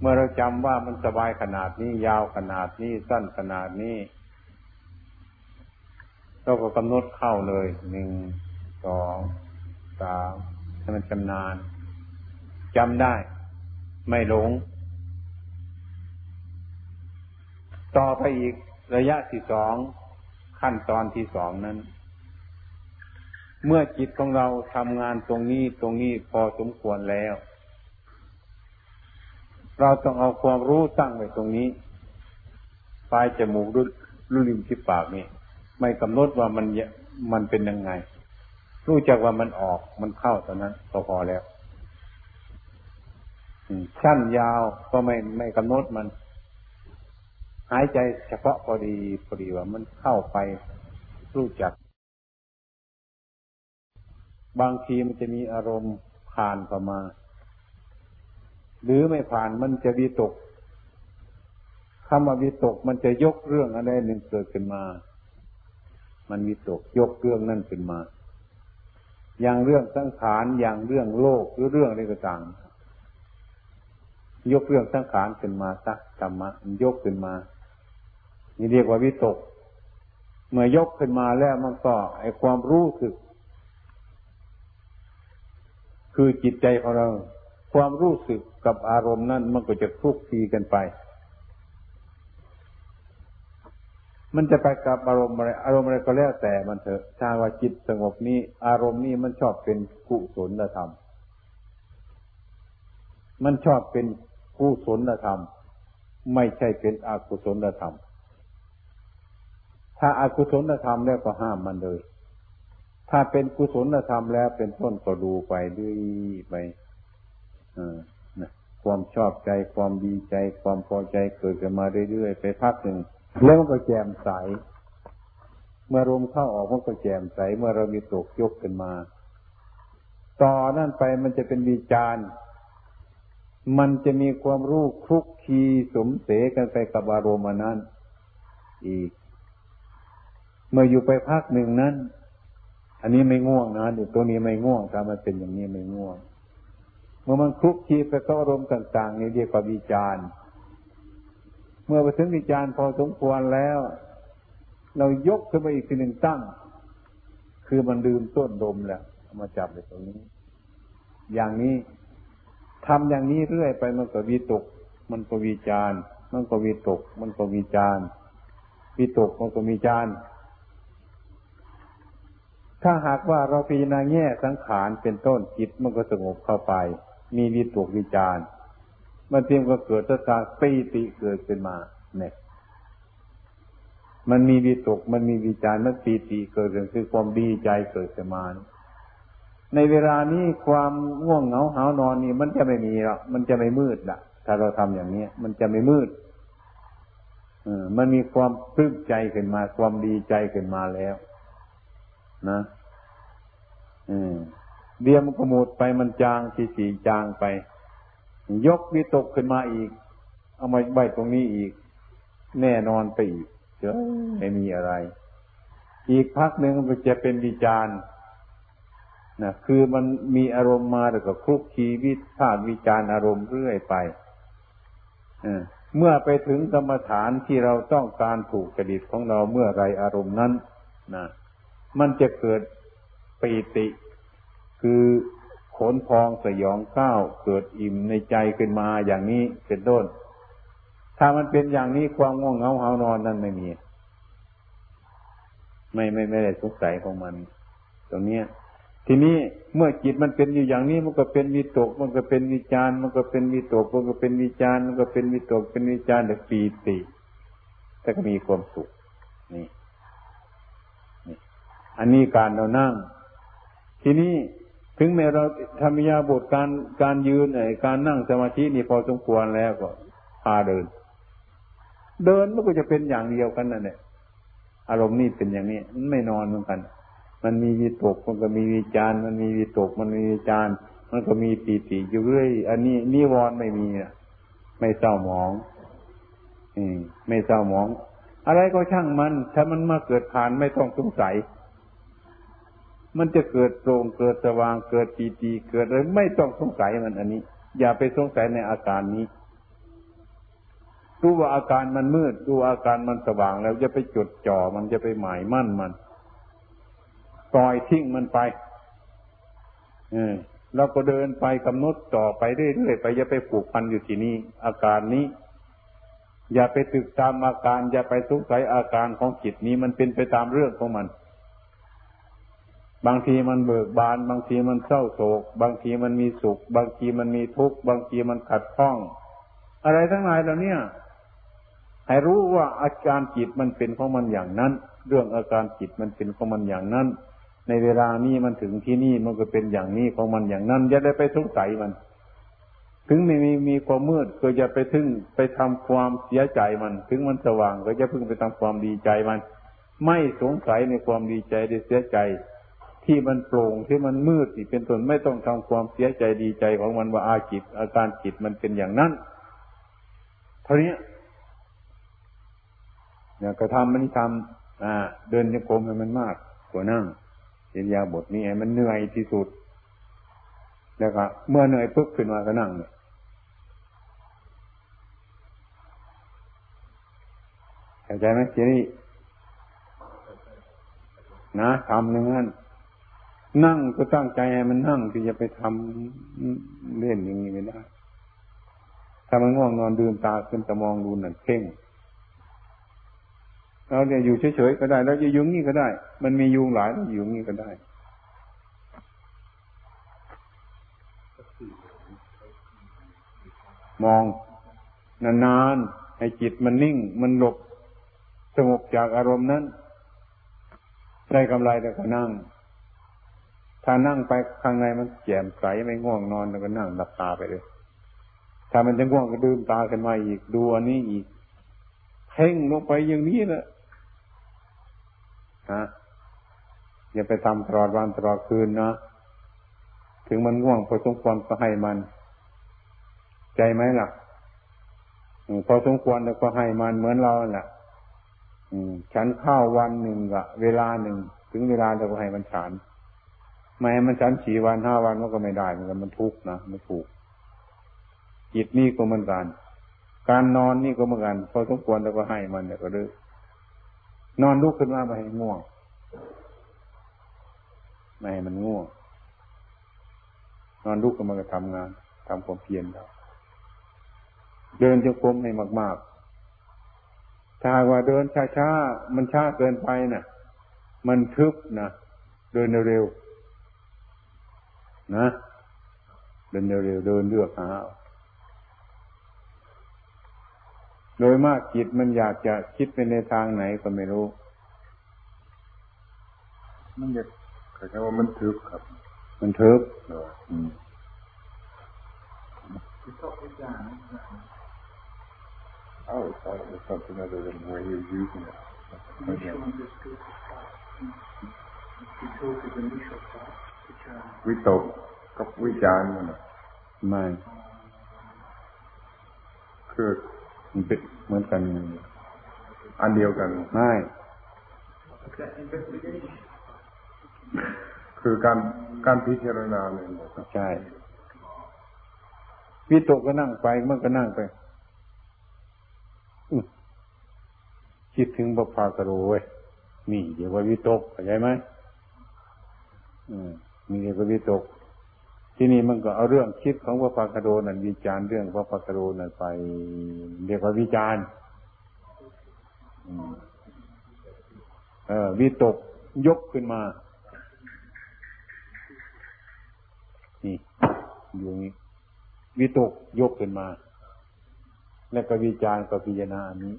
เมื่อเราจำว่ามันสบายขนาดนี้ยาวขนาดนี้สั้นขนาดนี้ เราก็กำหนดเข้าเลยหนึ่งสองสามให้มันชำนาญจำได้ ไม่หลง ต่อไปอีกระยะที่สองขั้นตอนที่สองนั้น เมื่อจิตของเราทำงานตรงนี้ตรงนี้พอสมควรแล้ว เราต้องเอาความรู้ตั้งไว้ตรงนี้ ปลายจมูกรุ่นริมที่ปากนี่ไม่กำหนดว่ามันมันเป็นยังไง รู้จักว่ามันออกมันเข้าตอนนั้นก็พอแล้วชั้นยาวก็ไม่ไม่กำหนดมัน หายใจเฉพาะพอดีพอดีว่ามันเข้าไปรู้จัก บางทีมันจะมีอารมณ์ผ่านเข้ามา หรือไม่ผ่านมันจะวิตกคำว่าวิตกมันจะยกเรื่องอะไรหนึ่งเกิดขึ้นมา มันมีตกยกเรื่องนั่นขึ้นมา อย่างเรื่องสังขารอย่างเรื่องโลกหรือเรื่องอะไรก็ตามยกเรื่องสังขารขึ้นมาสักธรรมะยกขึ้นมานี่เรียกว่าวิตก เมื่อยกขึ้นมาแล้วมันก็ไอความรู้สึก คือจิตใจของเรา ความรู้สึกกับอารมณ์นั้นมันก็จะคลุกคลีกันไป มันจะไปกับอารมณ์อะไรอารมณ์อะไรก็แล้วแต่มันเถอะถ้าว่าจิตสงบนี้ อารมณ์นี้มันชอบเป็นกุศลธรรม มันชอบเป็นกุศลธรรม ไม่ใช่เป็นอกุศลธรรม ถ้าอากุศลธรรมแล้วก็ห้ามมันเลย ถ้าเป็นกุศลธรรมแล้ว เป็นต้นก็ดูไปด้วยไปความชอบใจความดีใจ ความพอใจเกิดขึ้นมาเรื่อยๆไปพักหนึ่งแล้วมันก็แจ่มใส เมื่อลมเข้าออกมันก็แจ่มใส เมื่อเรามีตกยกขึ้นมา ต่อนั่นไปมันจะเป็นวิจารณ์มันจะมีความรู้คลุกคีสมเสกันไปกับอารมณ์นั้นอีก เมื่ออยู่ไปพักหนึ่งนั้น อันนี้ไม่ง่วงนะเดี๋ยวตัวนี้ไม่ง่วงถ้ามันเป็นอย่างนี้ไม่ง่วง เมื่อมันคลุกคลีไปกับอารมณ์ต่างๆนี่เรียกว่าวิจารณ์ เมื่อไปถึงวิจารณ์พอสมควรแล้ว เรายกขึ้นมาอีกทีหนึ่งตั้ง คือมันดื่มต้นดมแล้วมาจับในตรงนี้ อย่างนี้ทำอย่างนี้เรื่อยไปมันก็วิตก มันก็วิจารมันก็วิตก มันก็วิจารวิตกมันก็วิจาร ถ้าหากว่าเราพิจารณาแง่สังขารเป็นต้นจิตมันก็สงบเข้าไป มีวิตกวิจารมันเพียงก็เกิดตาปีติเกิดขึ้นมาเนี่ยมันมีวิตกมันมีวิจารมันปีติเกิดขึ้นคือความดีใจเกิดขึ้นมาในเวลานี้ความง่วงเหงาหานอนนี่มันจะไม่มีหรอกมันจะไม่มืดละถ้าเราทำอย่างนี้มันจะไม่มืดอมันมีความปลื้มใจขึ้นมา ความดีใจขึ้นมาแล้ว นะอืมเดียมก็หมดไปมันจางสีสีจางไป ยกวิตกขึ้นมาอีก เอามาใบตรงนี้อีก แน่นอนไปอีกเจอไม่มีอะไร อีกพักหนึ่งมันจะเป็นวิจารณ์นะคือมันมีอารมณ์มาแล้วก็คลุกคีวิพากวิจารอารมณ์เรื่อยไปเมื่อไปถึงกรรมฐานที่เราต้องการถูกจริตของเราเมื่อไรอารมณ์นั้นนะ มันจะเกิดปีติ คือขนพองสยองก้าวเกิดอิ่มในใจขึ้นมาอย่างนี้เป็นต้น ถ้ามันเป็นอย่างนี้ความง่วงเหงาหานอนนั่นไม่มี ไม่ไม่ไม่ได้สงสัยของมัน ตรงเนี้ยทีนี้เมื่อจิตมันเป็นอยู่อย่างนี้มันก็เป็นวิตก มันก็เป็นวิจารมันก็เป็นวิตกมันก็เป็นวิจารมันก็เป็นวิตกเป็นวิจารแต่ปีติแต่ก็มีความสุขนี่นี่ อันนี้การเรานั่ง ทีนี้ถึงแม้เราทำยาบทการการยืนไอ้การนั่งสมาธินี่พอสมควรแล้วก็พาเดิน เดินมันก็จะเป็นอย่างเดียวกันนั่นแหละอารมณ์นี่เป็นอย่างนี้มันไม่นอนเหมือนกัน มันมีวิตกมันก็มีวิจารมันมีวิตกมันมีวิจารมันก็มีปีติอยู่เรื่อยอันนี้นิวรณ์ไม่มีอะไม่เศร้าหมองอืมไม่เศร้าหมอง อะไรก็ช่างมัน ถ้ามันมาเกิดผ่านไม่ต้องสงสัย มันจะเกิดโปร่งเกิดสว่างเกิดปีติเกิดอะไรไม่ต้องสงสัยมันอันนี้ อย่าไปสงสัยในอาการนี้ดูว่าอาการมันมืดดูอาการมันสว่างแล้วจะไปจดจ่อมันจะไปหมายมั่นมันปล่อยทิ้งมันไปเออเราก็เดินไปกำหนดต่อไปเรื่อยๆไปอย่าไปผูกพันอยู่ที่นี่อาการนี้ อย่าไปตึกตามอาการ อย่าไปสงสัยอาการของจิตนี้มันเป็นไปตามเรื่องของมัน บางทีมันเบิกบาน บางทีมันเศร้าโศก บางทีมันมีสุข บางทีมันมีทุกข์ บางทีมันขัดข้อง อะไรทั้งหลายเหล่านี้ให้รู้ว่าอาการจิตมันเป็นของมันอย่างนั้น เรื่องอาการจิตมันเป็นของมันอย่างนั้น ในเวลานี้มันถึงที่นี่มันก็เป็นอย่างนี้ของมันอย่างนั้นอย่าได้ไปสงสัยมัน ถึงไม่มีมีความมืดก็อย่าไปทึ่งไปทำความเสียใจมัน ถึงมันสว่างก็อย่าเพิ่งไปทำความดีใจมัน ไม่สงสัยในความดีใจได้เสียใจ ที่มันโปร่งที่มันมืดที่เป็นต้นไม่ต้องทำความเสียใจดีใจของมันว่าอาจิต อาการจิตมันเป็นอย่างนั้นเท่านี้เนี่ยกระทำมันทำอ่า เดินโยกมให้มันมากกว่านั่งเรียนยาบทนี้มันเหนื่อยที่สุด แล้วก็เมื่อเหนื่อยปุ๊บขึ้นมาก็นั่งเนี่ยเข้าใจไหมทีนี้นะทำอย่างนั้น นั่งก็ตั้งใจให้มันนั่งที่จะไปทำเล่นอย่างนี้ไม่ได้ ถ้ามันง่วงนอนดื่มตาขึ้นตะมองดูนั่นเพ่งเราเนี่ยอยู่เฉยๆก็ได้ แล้วจะยุงนี่ก็ได้ มันมียุงหลายยุงนี่ก็ได้มองนานๆให้จิตมันนิ่ง มันหลบสงบจากอารมณ์นั้น ได้กำไรแต่ก็นั่ง ถ้านั่งไปข้างในมันแจ่มใสไม่ง่วงนอนแล้วก็นั่งหลับตาไปเลย ถ้ามันจะง่วงก็ดื่มตาขึ้นมาอีกดูอันนี้อีกเพ่งลงไปอย่างนี้นะนะอย่าไปทำตลอดวันตลอดคืนนะถึงมันง่วงพอสมควรก็ให้มัน ใจไหมล่ะพอสมควรแล้วก็ให้มันเหมือนเราแหละฉันข้าววันหนึ่งกะเวลาหนึ่ง ถึงเวลาเราก็ให้มันฉัน ไม่ให้มันฉันสี่วันห้าวันมันก็ไม่ได้เหมือนกันมันทุกข์นะไม่ถูกจิตนี่ก็เหมือนกัน การนอนนี่ก็เหมือนกันพอสมควรเราก็ให้มันเนี่ยก็เลิกนอนลุกขึ้นมาไปให้ง่วงไม่ให้มันง่วงนอนลุกขึ้นมาก็ทำงานทำความเพียรแล้วเดินจงกรมให้มากๆถ้าว่าเดินช้าๆมันช้าเกินไปนะ่ะ มันทึบนะเดินเร็วๆ นะเดินเร็วๆเดินเลือกหาโดยมากจิตมันอยากจะคิดไปในทางไหนก็ไม่รู้ มันอยากคล้ายๆว่ามันทึบครับ มันทึบเอออืม Oh, it's thought it was something other than the way you're using it. Okay. We วิตกกับวิจารณ์มันน่ะไม่คือมันเป็นเหมือนกัน อันเดียวกันไม่คือการการพิจารณาเนี่ยใช่วิตกก็นั่งไปมันก็นั่งไปอื้อคิดถึงบพากโรเว้ยนี่เดี๋ยวว่าวิตกเข้าใจไหมอืม มีเดี๋ยวก็วิตก ที่นี่มันก็เอาเรื่องคิดของพระปากโรนั่นวิจารณ์เรื่องพระปากโรนั่นไป เรียกว่าวิจารณ์อืมเออวิตกยกขึ้นมา นี่อยู่นี้วิตกยกขึ้นมา แล้วก็วิจารณ์กับพิจารณาอันนี้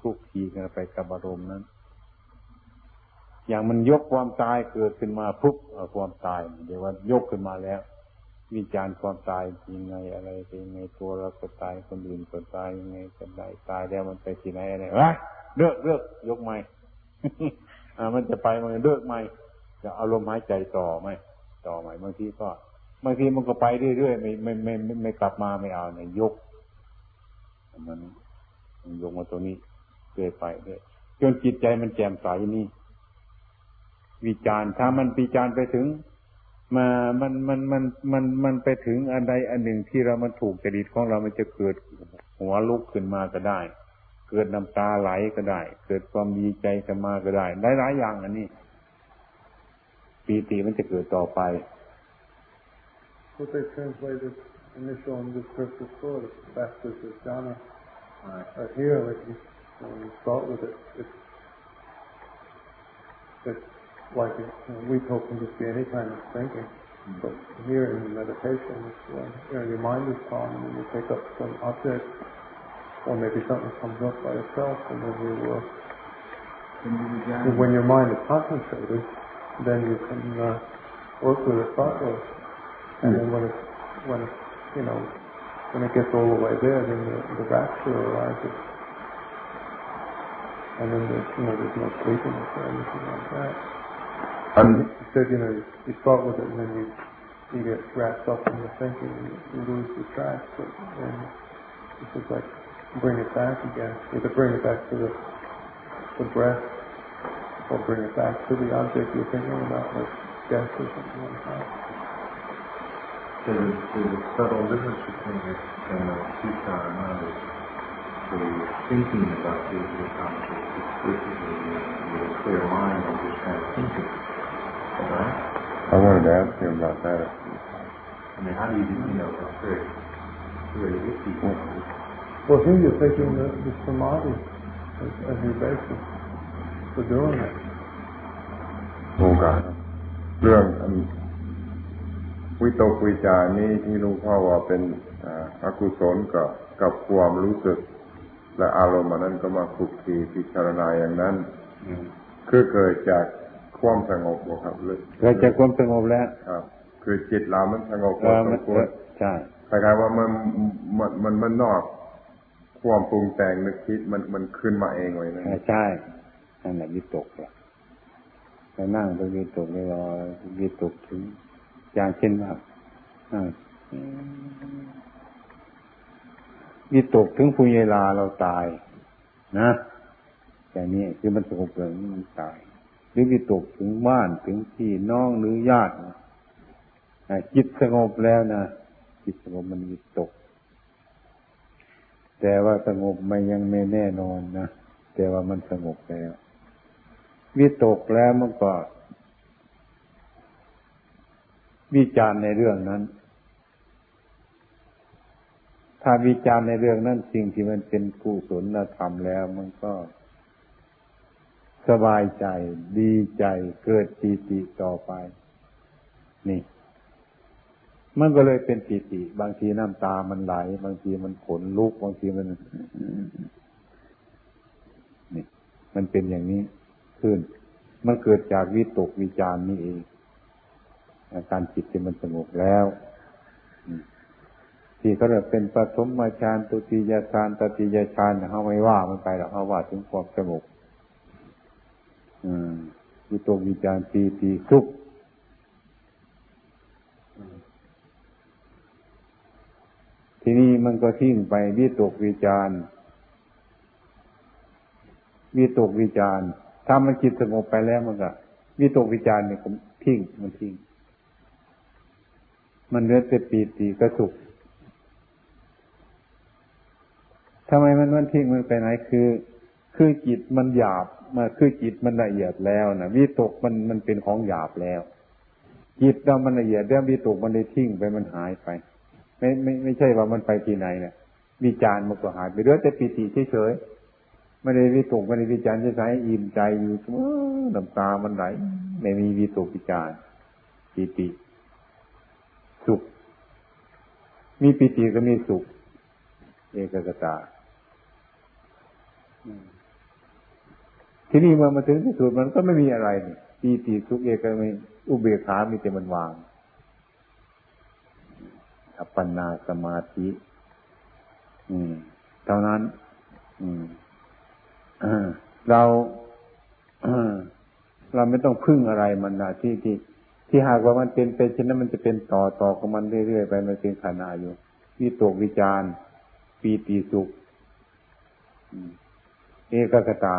ทุกทีกันไปกับอารมณ์นั้น อย่างมันยกความตายเกิดขึ้นมาปุ๊บความตาย เดี๋ยวว่ายกขึ้นมาแล้ว วิจารณ์ความตายยังไงอะไรเป็นยังไงตัวเราก็ตายคนอื่นก็ตายยังไงกันได้ตายแล้วมันไปที่ไหนอะไรวะเลิกเลิกยกใหม่อ่า มันจะไปมันเลิกใหม่จะเอาลมหายใจต่อไหมต่อใหมบางทีก็บางทีมันก็ไปเรื่อยๆไม่ไม่ไม่ไม่ไม่กลับมาไม่เอาเนี่ยยกมันมันยกมาตัวนี้เรื่อยไปเรื่อยจนจิตใจมันแจ่มใสนี่ วิจารณ์ถ้ามันวิจารณ์ไปถึง มามันมันมันมันมันไปถึงอันใดอันหนึ่งที่เรามันถูกจริตของเรามันจะเกิดหัวลุกขึ้นมาก็ได้ เกิดน้ำตาไหลก็ได้ เกิดความดีใจขึ้นมาก็ได้หลายๆอย่างอันนี้ปีติมันจะเกิดต่อไป What they translated initial and discursive thought, it's fastest as jhana. Uh, here, like you, when you start with it, it's, it's like you know, we hope can just be any kind of thinking. But here in meditation, it's when you know, your mind is calm and you pick up some object, or maybe something comes up by itself, and then you, uh, and when your mind is concentrated, then you can uh, work with it thoughtfully. And then when it, when it, you know, when it gets all the way there, then the, the rapture arises. And then there's, you know, there's no sleepiness or anything like that. อัน You said, you know, you, you start with it and then you, you get wrapped up in the thinking and you, lose the track. But then it's just like bring it back again. Either bring it back to the, the breath or bring it back to the object you're thinking about, like death or something like that. there's, a- there's a subtle difference between it and the sutta and others. So thinking about physical concepts explicitly with a clear mind and just kind of thinking. I wanted to ask him about that. I mean, how do you, you know, it's very, very iffy. Well, here you're taking the, the samadhi as, as your basis for doing it. โอกาสเรื่องวิตกวิจารนี้ที่ลุงพ่อว่าเป็นอกุศลกับกับความรู้สึก และอารมณ์นั้นก็มาคุกคีพิจารณาอย่างนั้น คือเกิดจาก ความสงบบ่ครับหรือเกิดจากความสงบแล้วครับ คือจิตเรามันสงบพเอออสมัมนควรใช่คล้ายๆว่ามันมันมันมันนอกความปรุงแต่งนึกคิดมันมันขึ้นมาเองเลยนะใช่ใช่นั่นแหละวิตกแหละไปนั่งไปวิตกไปรอวิตกถึง อย่างเช่นว่าอ่าวิตกถึงปุญญาลาเราตาย นะอย่างนี้คือมันสงบเรื่องมันตาย หรือวิตกถึงบ้านถึงพี่น้องหรือญาติจิตสงบแล้วนะจิตสงบมันวิตก แต่ว่าสงบมันยังไม่แน่นอนนะแต่ว่ามันสงบแล้ววิตกแล้วมันก็วิจารณ์ในเรื่องนั้น ถ้าวิจารณ์ในเรื่องนั้นสิ่งที่มันเป็นกุศลธรรมแล้ว มันก็ สบายใจ ดีใจ เกิดปีติต่อไป นี่ มันก็เลยเป็นปีติ บางทีน้ำตามันไหล บางทีมันขนลุก บางทีมัน นี่ มันเป็นอย่างนี้ขึ้น มันเกิดจากวิตกวิจารณ์นี่เองอาการจิตที่มันสงบแล้วที่เขาเรียกเป็นปฐมฌานตุติยฌานตติยฌานเขาไม่ว่ามันไปหรอกเขาว่าถึงความสงบ วิตกวิจารปีติสุขทีนี้มันก็ทิ้งไปวิตกวิจารวิตกวิจารถ้ามันจิตสงบไปแล้วมันก็วิตกวิจารเนี่ยผมทิ้งมันทิ้ง มันเหลือแต่ปีติก็สุขทำไมมันมันทิ้งมันไปไหนคือ คือจิตมันหยาบมาคือจิตมันละเอียดแล้วนะวิตกมันมันเป็นของหยาบแล้ว จิตเรามันละเอียดแล้ววิตกมันได้ทิ้งไปมันหายไป ไม่ไม่ไม่ใช่ว่ามันไปที่ไหนเนะวิจารมันก็หายไปเรื่อยแต่ปีติเฉยๆไม่ได้วิตกไม่ได้วิจารเฉยๆอิ่มใจอยู่เสมอน้ำตามันไหลไม่มีวิตกวิจารปีติ สุข มีปีติก็มีสุข เอกกตา ที่นี่เมื่อมาถึงที่สุดมันก็ไม่มีอะไรปีติสุขเอกม่อุเบกขามีแต่มันวางอัปปนาสมาธิ อืมเท่านั้น อืมเราเราไม่ต้องพึ่งอะไรมันนะที่ที่ที่หากว่ามันเป็นเป็นเช่นนั้นมันจะเป็นต่อต่อของมันเรื่อยๆไปมันเป็นขานาอยู่วิตกวิจารปีติสุขเอกกตา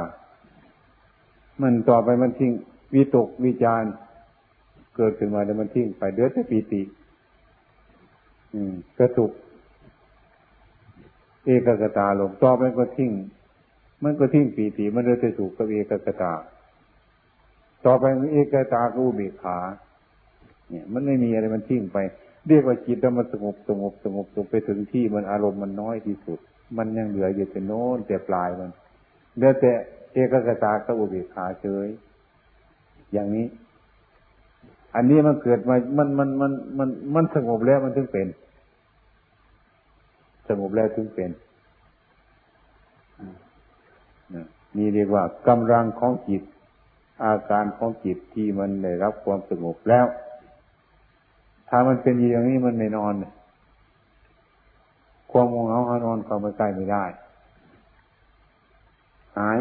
มันต่อไปมันทิ้งวิตกวิจารเกิดขึ้นมาแล้วมันทิ้งไปเดือดแต่ปีติ อืมกระสุก เอกกตาลงต่อไปก็ทิ้งมันก็ทิ้งปีติ มันเดือดแต่สุกกับเอกกตา ต่อไปเอกตาก็อุเบกขา เนี่ย มันไม่มีอะไรมันทิ้งไป เรียกว่าจิตแล้วมันสงบสงบสงบสงบไปถึงที่มันอารมณ์มันน้อยที่สุด มันยังเหลืออยู่แต่โน้นแต่ปลายมันเหลือแต่ เอกกตาก็อุเบกขาเฉย อย่างนี้ อันนี้มันเกิดมา มันมันมันมันมันสงบแล้วมันถึงเป็น สงบแล้วถึงเป็นนี่เรียกว่ากำลังของจิต อาการของจิตที่มันได้รับความสงบแล้ว ถ้ามันเป็นอย่างนี้มันไม่นอนความงงเหงาหานอนเข้าไปใกล้ไม่ได้ หาย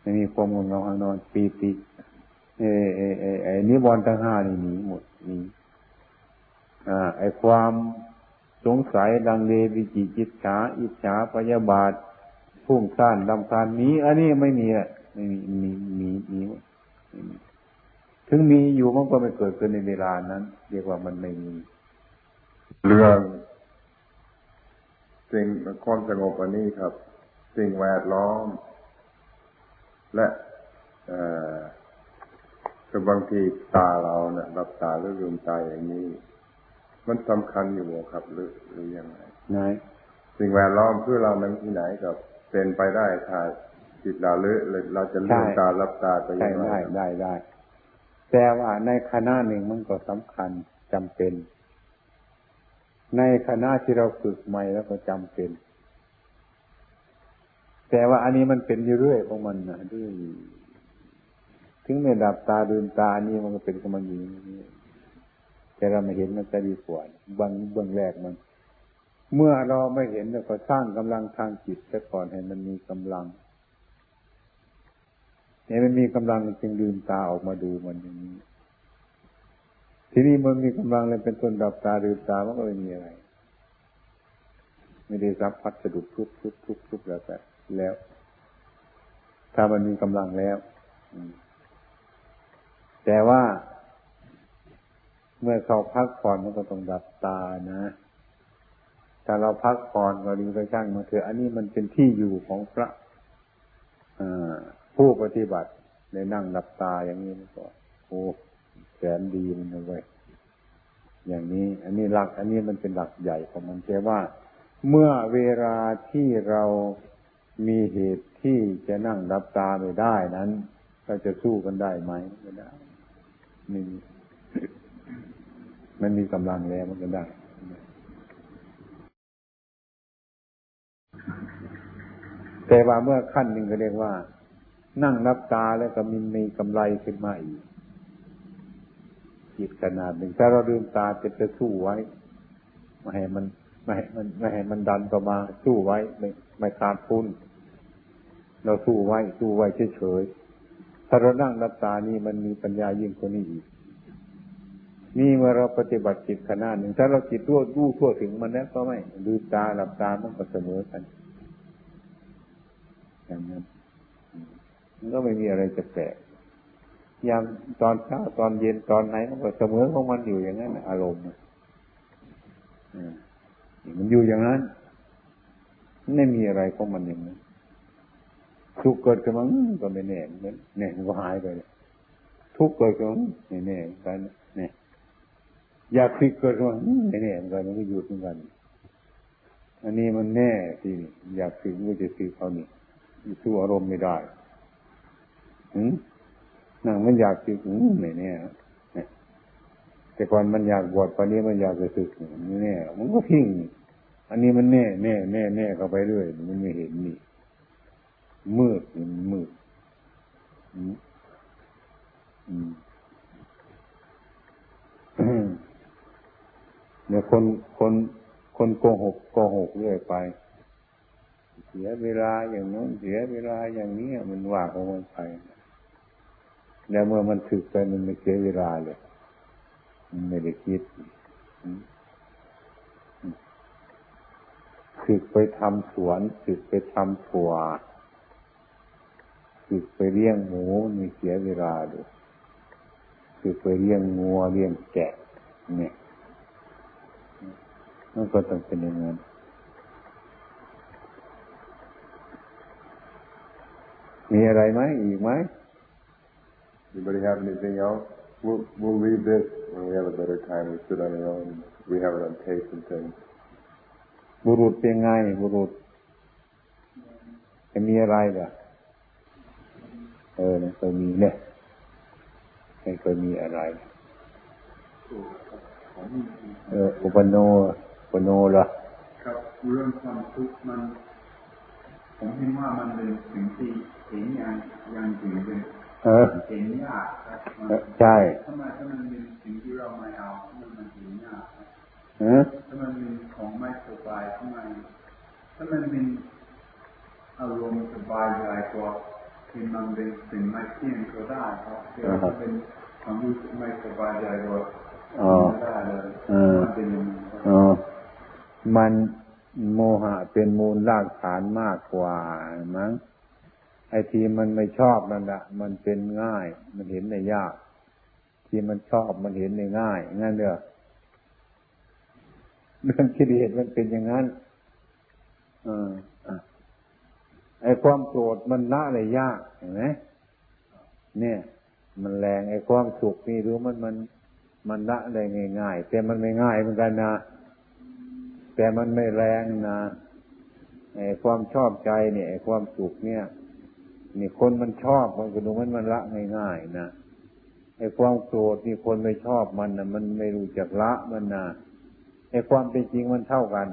ไม่มีความงงเงาหานอนปีติเอเอเอไอนิวรณ์ทั้งห้านี่หนีหมดหนีอ่าไอความสงสัยดังเลวิจิจิตฉาอิจฉาพยาบาทพุ่งซ่านลำคาญนี้ อันนี้ไม่มีอะไม่มีมีมีมีถึงมีอยู่มันก็ไม่เกิดขึ้นในเวลานั้น เรียกว่ามันไม่มี เรื่องสิ่งความสงบอันนี้ครับ สิ่งแวดล้อม และก็บางทีตาเราเนะ่ยรับตาหรือลืมตาอย่างนี้ มันสำคัญอยู่ครับ หรือหรือยังไงไหนสิ่งแวดล้อมเพื่อเรานั้นที่ไหนกับเป็นไปได้ถ้าจิตเราเลือเราจะลืมตารับตาไปยังไงได้ได้ได้แต่ว่าในคณะหนึ่งมันก็สำคัญจำเป็น ในคณะที่เราฝึกใหม่แล้วก็จำเป็น แต่ว่าอันนี้มันเป็นอยู่เรื่อยของมันนะด้วยถึงไม่ดับตาดืนตาอันนี้มันก็เป็นของมันอยู่นี่แต่เราไม่เห็นมันจะดีกว่าบางเบื้องแรกมัน เมื่อเราไม่เห็นเราก็สร้างกำลังทางจิตแต่ก่อนให้มันมีกำลังเนี่ยมันมีกำลังจึงลืมตาออกมาดูมันอย่างนี้ ทีนี้มันมีกำลังเลยเป็นต้นดับตาลืมตามันก็ไม่มีอะไร ไม่ได้รับพัดสะดุดทุบทุบทุบทุบแล้วแต่ แล้ว ถ้ามันมีกำลังแล้วแต่ว่าเมื่อเขาพักผ่อนมันก็ต้องดับตานะถ้าเราพักผ่อนก็ดีก็ช่างมาเถอะอันนี้มันเป็นที่อยู่ของพระผู้ปฏิบัติในนั่งดับตาอย่างนี้ก็โอ้แสนดีมันเลยอย่างนี้ อันนี้หลัก อันนี้มันเป็นหลักใหญ่ของมันแค่ว่า เมื่อเวลาที่เรา มีเหตุที่จะนั่งดับตาไม่ได้นั้นเราจะสู้กันได้ไหมไม่ได้ม่มีมันมีกำลังแล้วมันก็ได้แต่ว่าเมื่อขั้นหนึ่งก็เรียกว่า นั่งรับตาแล้วก็มีมีกำไรขึ้นมาอีกจิตขนาดหนึ่งถ้าเราลืมตาจะจะสู้ไว้ไม่ให้มันไม่ให้มันไม่ให้มันดันต่อมาสู้ไว้ไม่ ไม่ขาดทุนเราสู้ไว้สู้ไว้เฉยๆถ้าเรานั่งรับตานี่มันมีปัญญายิ่งกว่านี้อีกนี่เมื่อเราปฏิบัติจิตขนาดหนึ่ง ถ้าเราจิตรู้รู้ทั่วถึงมันแล้วก็ไม่ลืมตาหลับตามันก็เสมอกันอย่างนั้นมันก็ไม่มีอะไรจะแปลกยามตอนเช้าตอนเย็นตอนไหนมันก็เสมอของมันอยู่อย่างนั้นอารมณ์มันอยู่อย่างนั้น ไม่มีอะไรของมันอย่างนั้นทุกเกิดขึ้นมาก็ไม่แน่เหมือนแน่ก็หายไปเลยทุกเกิดขึ้นมาไม่แน่กันเนี่ยอยากคิดเกิดขึ้นมาไม่แน่เหมือนกันมันก็อยู่เหมือนกัน อันนี้มันแน่ทีนี้อยากคิดก็จะคิดเขานี่สู้อารมณ์ไม่ได้หืมนั่งมันอยากคิดหืมไม่แน่แต่ก่อนมันอยากบวชตอนนี้มันอยากจะสึกนี่แน่มันก็ทิ้ง อันนี้มันแน่แน่แน่แน่เข้าไปเรื่อยมันไม่เห็นนี่มืดมันมืดเนี่ยคนคนคนโกหกโกหกเรื่อยไป เสียเวลาอย่างนู้นเสียเวลาอย่างนี้มันว่าของมันไปแล้วเมื่อมันถึกไปมันไม่เสียเวลาเลยมันไม่ได้คิด ถึกไปทำสวนถึกไปทำถั่วคือไปเลี้ยงหมูมีเสียเวลาดูคือไปเลี้ยงงัวเลี้ยงแกะ เนี่ยมันก็ต้องเป็นอย่างนั้นมีอะไรไหมอีกไหม Anybody have anything else? We'll, we'll leave this when we have a better time. We sit on our own. We have it on tape and things. บุรุษเป็นไงบุรุษ จะมีอะไรล่ะเออไม่เคยมีเนี่ยไม่เคยมีอะไรเอออุปโนอุปโนล่ะครับเรื่องความทุกข์มัน ผมคิดว่ามันเป็นสิ่งที่เห็นอย่างอย่างจริงเป็นเห็นยากใช่ทำไมถ้ามันเป็นสิ่งที่เราไม่เอามมันเห็นยาก ถ้ามันเป็นของไม่สบายทำไมถ้ามันเป็นอารมณ์สบายใจก็ที่มันเป็นสิ่งไม่เที่ยงก็ได้ครับที่เป็นความรู้สึกไม่สบายใจก็ได้เลยมันเป็นอย่างนี้มันโมหะเป็นมูลรากฐานมากกว่ามั้งไอ้ทีมันไม่ชอบนั่นแหละมันเป็นง่าย มันเห็นในยาก ที่มันชอบมันเห็นในง่ายงั้นเด้อ เรื่องคิดเหตุมันเป็นอย่างนั้นอ่าไอ้ความโกรธมันละอะไรยากเห็นไหมเนี่ย มันแรงไอ้ความสุขนี่รู้มันมัน มันละได้ง่าย ๆ แต่มันไม่ง่ายเหมือนกันนะแต่มันไม่แรงนะไอ้ความชอบใจเนี่ยไอ้ความสุขเนี่ยนี่คนมันชอบมันก็ดูมันมันละง่ายๆนะไอ้ความโกรธนี่คนไม่ชอบมันนะมันไม่รู้จักละมันนะ ไอ้ความเป็นจริงมันเท่ากัน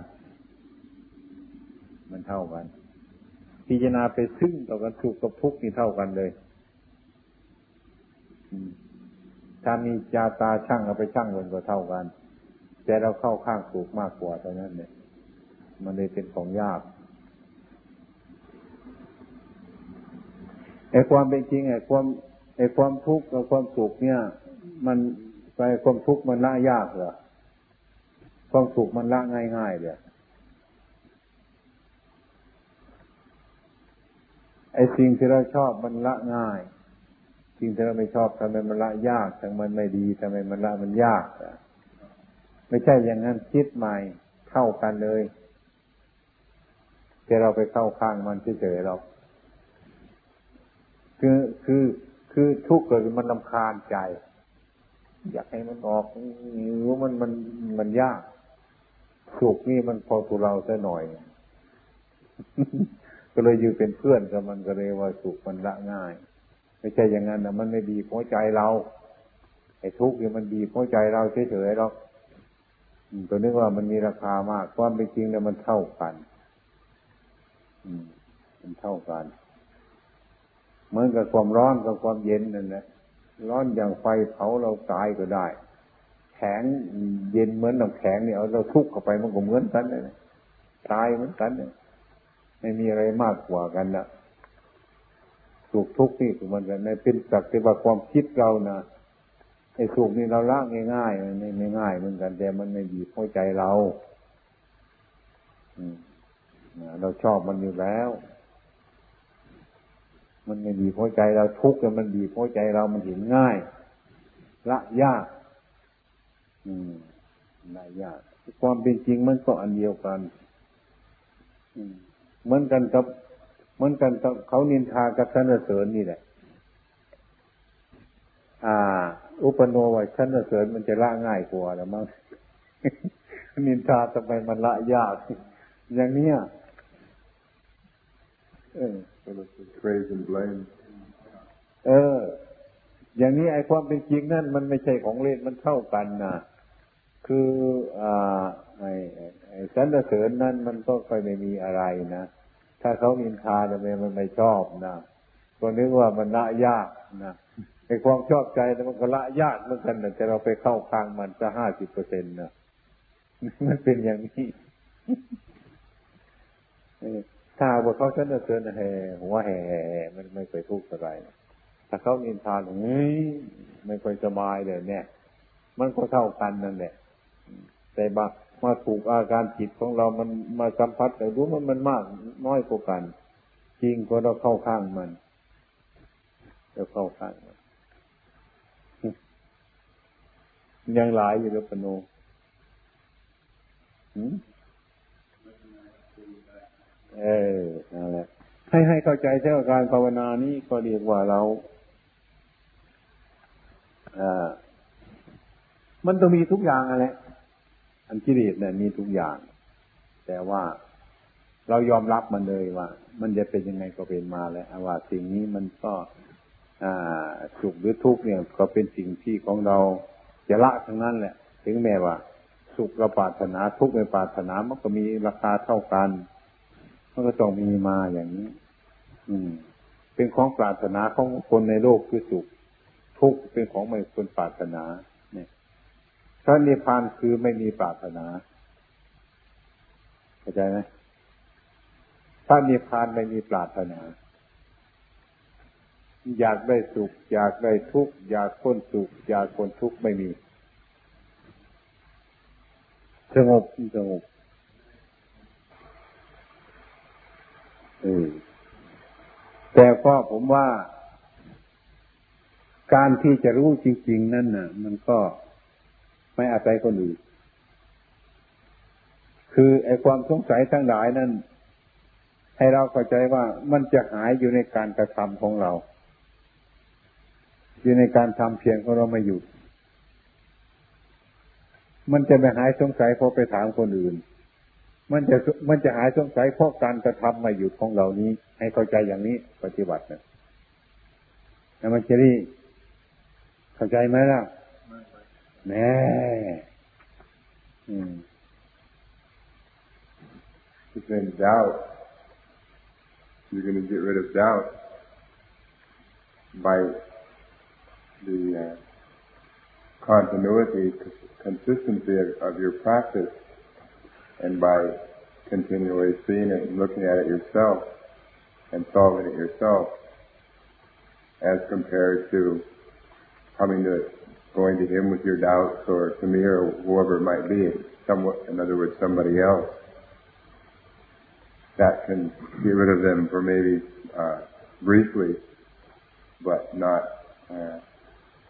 มันเท่ากัน พิจารณาไปซึ่งต่อกันสุขกับทุกข์นี่เท่ากันเลยถ้ามีจาตาช่างเอาไปช่างมันก็เท่ากัน แต่เราเข้าข้างสุขมากกว่าเท่านั้นเนี่ย มันเลยเป็นของยากไอ้ความเป็นจริงไอ้ความไอ้ความทุกข์กับความสุขเนี่ย มันไปความทุกข์มันละยากเหรอ ความสุขมันละง่ายๆเลยไอ้สิ่งที่เราชอบมันละง่าย สิ่งที่เราไม่ชอบทำไมมันละยากทำไมไม่ดีทำไมมันละมันยากไม่ใช่อย่างนั้นคิดใหม่เท่ากันเลยแต่เราไปเข้าข้างมันเฉยๆเรา คือคือคือทุกข์เกิดมันลำคาญใจ อยากให้มันออกหรู้มันมันมันยาก สุขนี่มันพอตัวเราซะหน่อย ก็เลยอยู่เป็นเพื่อนกับมันก็เลยว่าสุขมันละง่าย ไม่ใช่อย่างนั้นนะมันไม่ดีเพราะใจเราไอ้ทุกข์เนี่ยมันดีเพราะใจเราเฉยๆหรอกตัวนึกว่ามันมีราคามากความเป็นจริงแล้วมันเท่ากันมันเท่ากัน เหมือนกับความร้อนกับความเย็นนั่นแหละร้อนอย่างไฟเผาเราตายก็ได้ แข็งเย็นเหมือนน้ำแข็งเนี่ยเอาเราทุกข์เข้าไปมันก็เหมือนกันเลยตายเหมือนกันเนี่ยไม่มีอะไรมากกว่ากันนะสุขทุกข์นี่คือมันในเป็นสักแต่ว่าความคิดเรานะไอ้สุขนี่เราละง่ายๆไม่ไม่ง่ายเหมือนกัน แต่มันไม่ดีพราะใจเราเราชอบมันอยู่แล้ว มันไม่ดีพราะใจเราทุกข์แต่มันดีพราะใจเรามันเห็นง่าย ละยาก อืมละยากความเป็นจริงมันก็อันเดียวกันเหมือนกันกับเหมือนกันกับเขานินทากับสนเสริญนี่แหละ อ่า อุปโนไว้สนเสริญมันจะละง่ายกว่าแล้วมั้งนินทาทำไมมันละยาก อย่างเนี้ย เออ praise and blame เออ อย่างนี้ไอ้ความเป็นจริงนั่นมันไม่ใช่ของเล่นมันเท่ากันนะ คืออ่าไอ้ไอ้สันเสริญนั่นมันก็ค่อยไม่มีอะไรนะ ถ้าเขานินทาทำไมมันไม่ชอบนะก็นึกว่ามันละยากนะไอ้ความชอบใจมันก็ละยากเหมือนกันแต่เราไปเข้าข้างมันจะห้าสิบเปอร์เซ็นต์นะมันเป็นอย่างนี้ถ้าว่าเขาเสนอเกินแห่หัวแห่มันไม่เคยทุกข์อะไรถ้าเขาอินทานเฮ้ยไม่ค่อยสบายเลยเนี่ย มันก็เท่ากันนั่นแหละ แต่บามาถูกอาการจิตของเรามันมาสัมผัสแต่รู้มันมันมากน้อยกว่ากัน จริงก็เราเข้าข้างมันเราเข้าข้างมันยังหลายอยู่แล้วปโนเออนั่นแหละให้ให้เข้าใจเท่าการภาวนานี้ก็เรียกว่าเราอ่ามันต้องมีทุกอย่างอะไร อันกิเลสเนี่ยมีทุกอย่าง แต่ว่าเรายอมรับมันเลยว่า มันจะเป็นยังไงก็เป็นมาแล้วว่าสิ่งนี้มันก็สุขหรือทุกข์เนี่ยก็เป็นสิ่งที่ของเราจะละทั้งนั้นแหละ ถึงแม้ว่า สุขเราปรารถนาทุกข์ไม่ปรารถนามันก็มีราคาเท่ากันมันก็ต้องมีมาอย่างนี้ อืม เป็นของปรารถนาของคนในโลกคือสุข ทุกข์เป็นของไม่คนปรารถนา พระนิพพานคือไม่มีปรารถนาเข้าใจไหมพระนิพพานไม่มีปรารถนา อยากได้สุข อยากได้ทุกข์อยากคนสุข อยากคนทุกข์ไม่มีสงบสงบแต่ก็ผมว่า การที่จะรู้จริง ๆ นั่นน่ะ มันก็ ไม่อาศัยคนอื่นคือไอ้ความสงสัยทั้งหลายนั้น ให้เราเข้าใจว่ามันจะหายอยู่ในการกระทำของเรา อยู่ในการทำเพียงของเราไม่หยุดมันจะไม่หายสงสัยเพราะไปถามคนอื่น มันจะมันจะหายสงสัยเพราะการกระทำมาหยุดของเหล่านี้ ให้เข้าใจอย่างนี้ปฏิบัตินะแล้วมันจะได้เข้าใจไหมล่ะ ねえ。うん。Then doubt. You're going to get rid of doubt by the uh, continuity, consistency of, of your practice, and by continually seeing it and looking at it yourself and solving it yourself, as compared to coming to going to him with your doubts or to me or whoever it might be, somewhat, in other words, somebody else that can get rid of them for maybe uh, briefly, but not. Uh,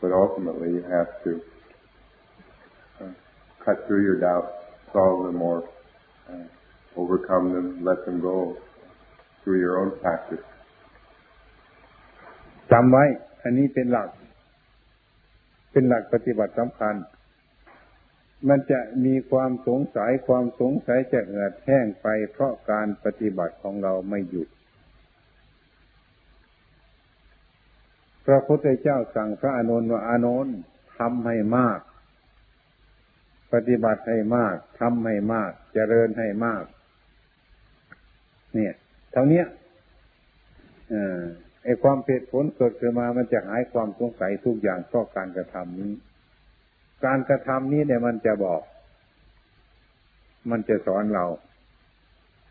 but ultimately, you have to uh, cut through your doubts, solve them, or uh, overcome them, let them go through your own practice. จำไว้ อันนี้เป็นหลัก เป็นหลักปฏิบัติสำคัญ มันจะมีความสงสัยความสงสัยจะเหือดแห้งไปเพราะการปฏิบัติของเราไม่หยุด พระพุทธเจ้าสั่งพระอานนท์ว่าอานนท์ทำให้มาก ปฏิบัติให้มากทำให้มากเจริญให้มาก เนี่ย เท่านี้อ่า ไอ้ความเผ็ดผลเกิดขึ้นมามันจะหายความสงสัยทุกอย่างเพราะการกระทำนี้ การกระทำนี้เนี่ยมันจะบอก มันจะสอนเรา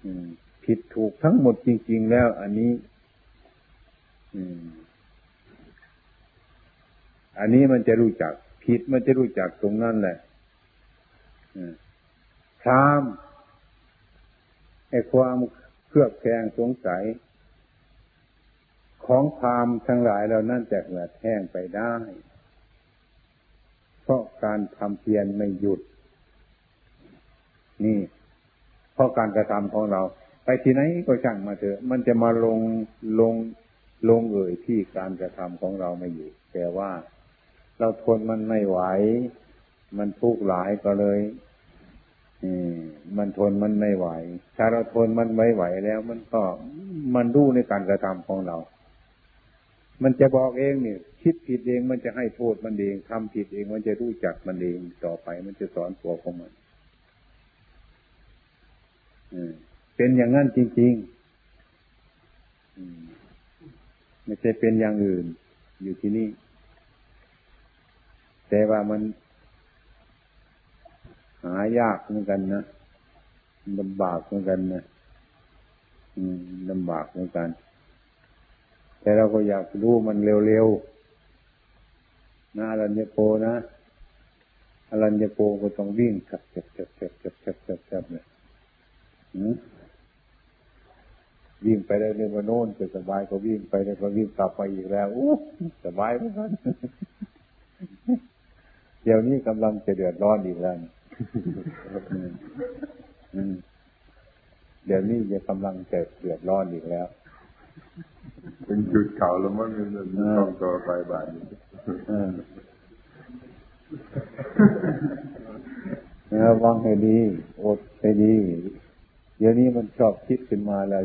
อืม ผิดถูกทั้งหมดจริง ๆ แล้ว อันนี้ อืม อันนี้มันจะรู้จัก ผิดมันจะรู้จักตรงนั้นแหละพรามไอ้ความเครือบแคลงสงสัย ของพามทั้งหลายเรานั่นจะเหือดแห้งไปได้ เพราะการทำเพียรไม่หยุด นี่ เพราะการกระทำของเรา ไปที่ไหนก็ช่างมาเถอะ มันจะมาลงลงลงเอ่ยที่การกระทำของเราไม่อยู่ แต่ว่าเราทนมันไม่ไหว มันทุกข์หลายก็เลยมันทนมันไม่ไหว ถ้าเราทนมันไม่ไหวแล้ว มันก็มันรู้ในการกระทำของเรา มันจะบอกเองเนี่ยคิดผิดเองมันจะให้โทษมันเองทำผิดเองมันจะรู้จักมันเองต่อไปมันจะสอนตัวของมันเป็นอย่างนั้นจริงๆไม่ใช่เป็นอย่างอื่น อยู่ที่นี่ แต่ว่ามัน หายากเหมือนกันนะลำบากเหมือนกันนะลำบากเหมือนกัน แต่เราก็อยากรู้มันเร็วๆนะอรัญญโปนะอรัญญโปก็ต้องวิ่งจับจับจับจับจับจับจับจับเนี่ยวิ่งไปได้เรื่องโน่นจะสบายก็วิ่งไปแล้วก็วิ่งกลับไปอีกแล้วอู้สบายเหมือนกันเดี๋ยวนี้กำลังจะเดือดร้อนอีกแล้วเดี๋ยวนี้จะกำลังจะเดือดร้อนอีกแล้ว เป็นจุดเก่าแล้วมันมันต้องต่อไปบ้านระวังให้ดี อดให้ดี เดี๋ยวนี้มันชอบคิดขึ้นมาแล้ว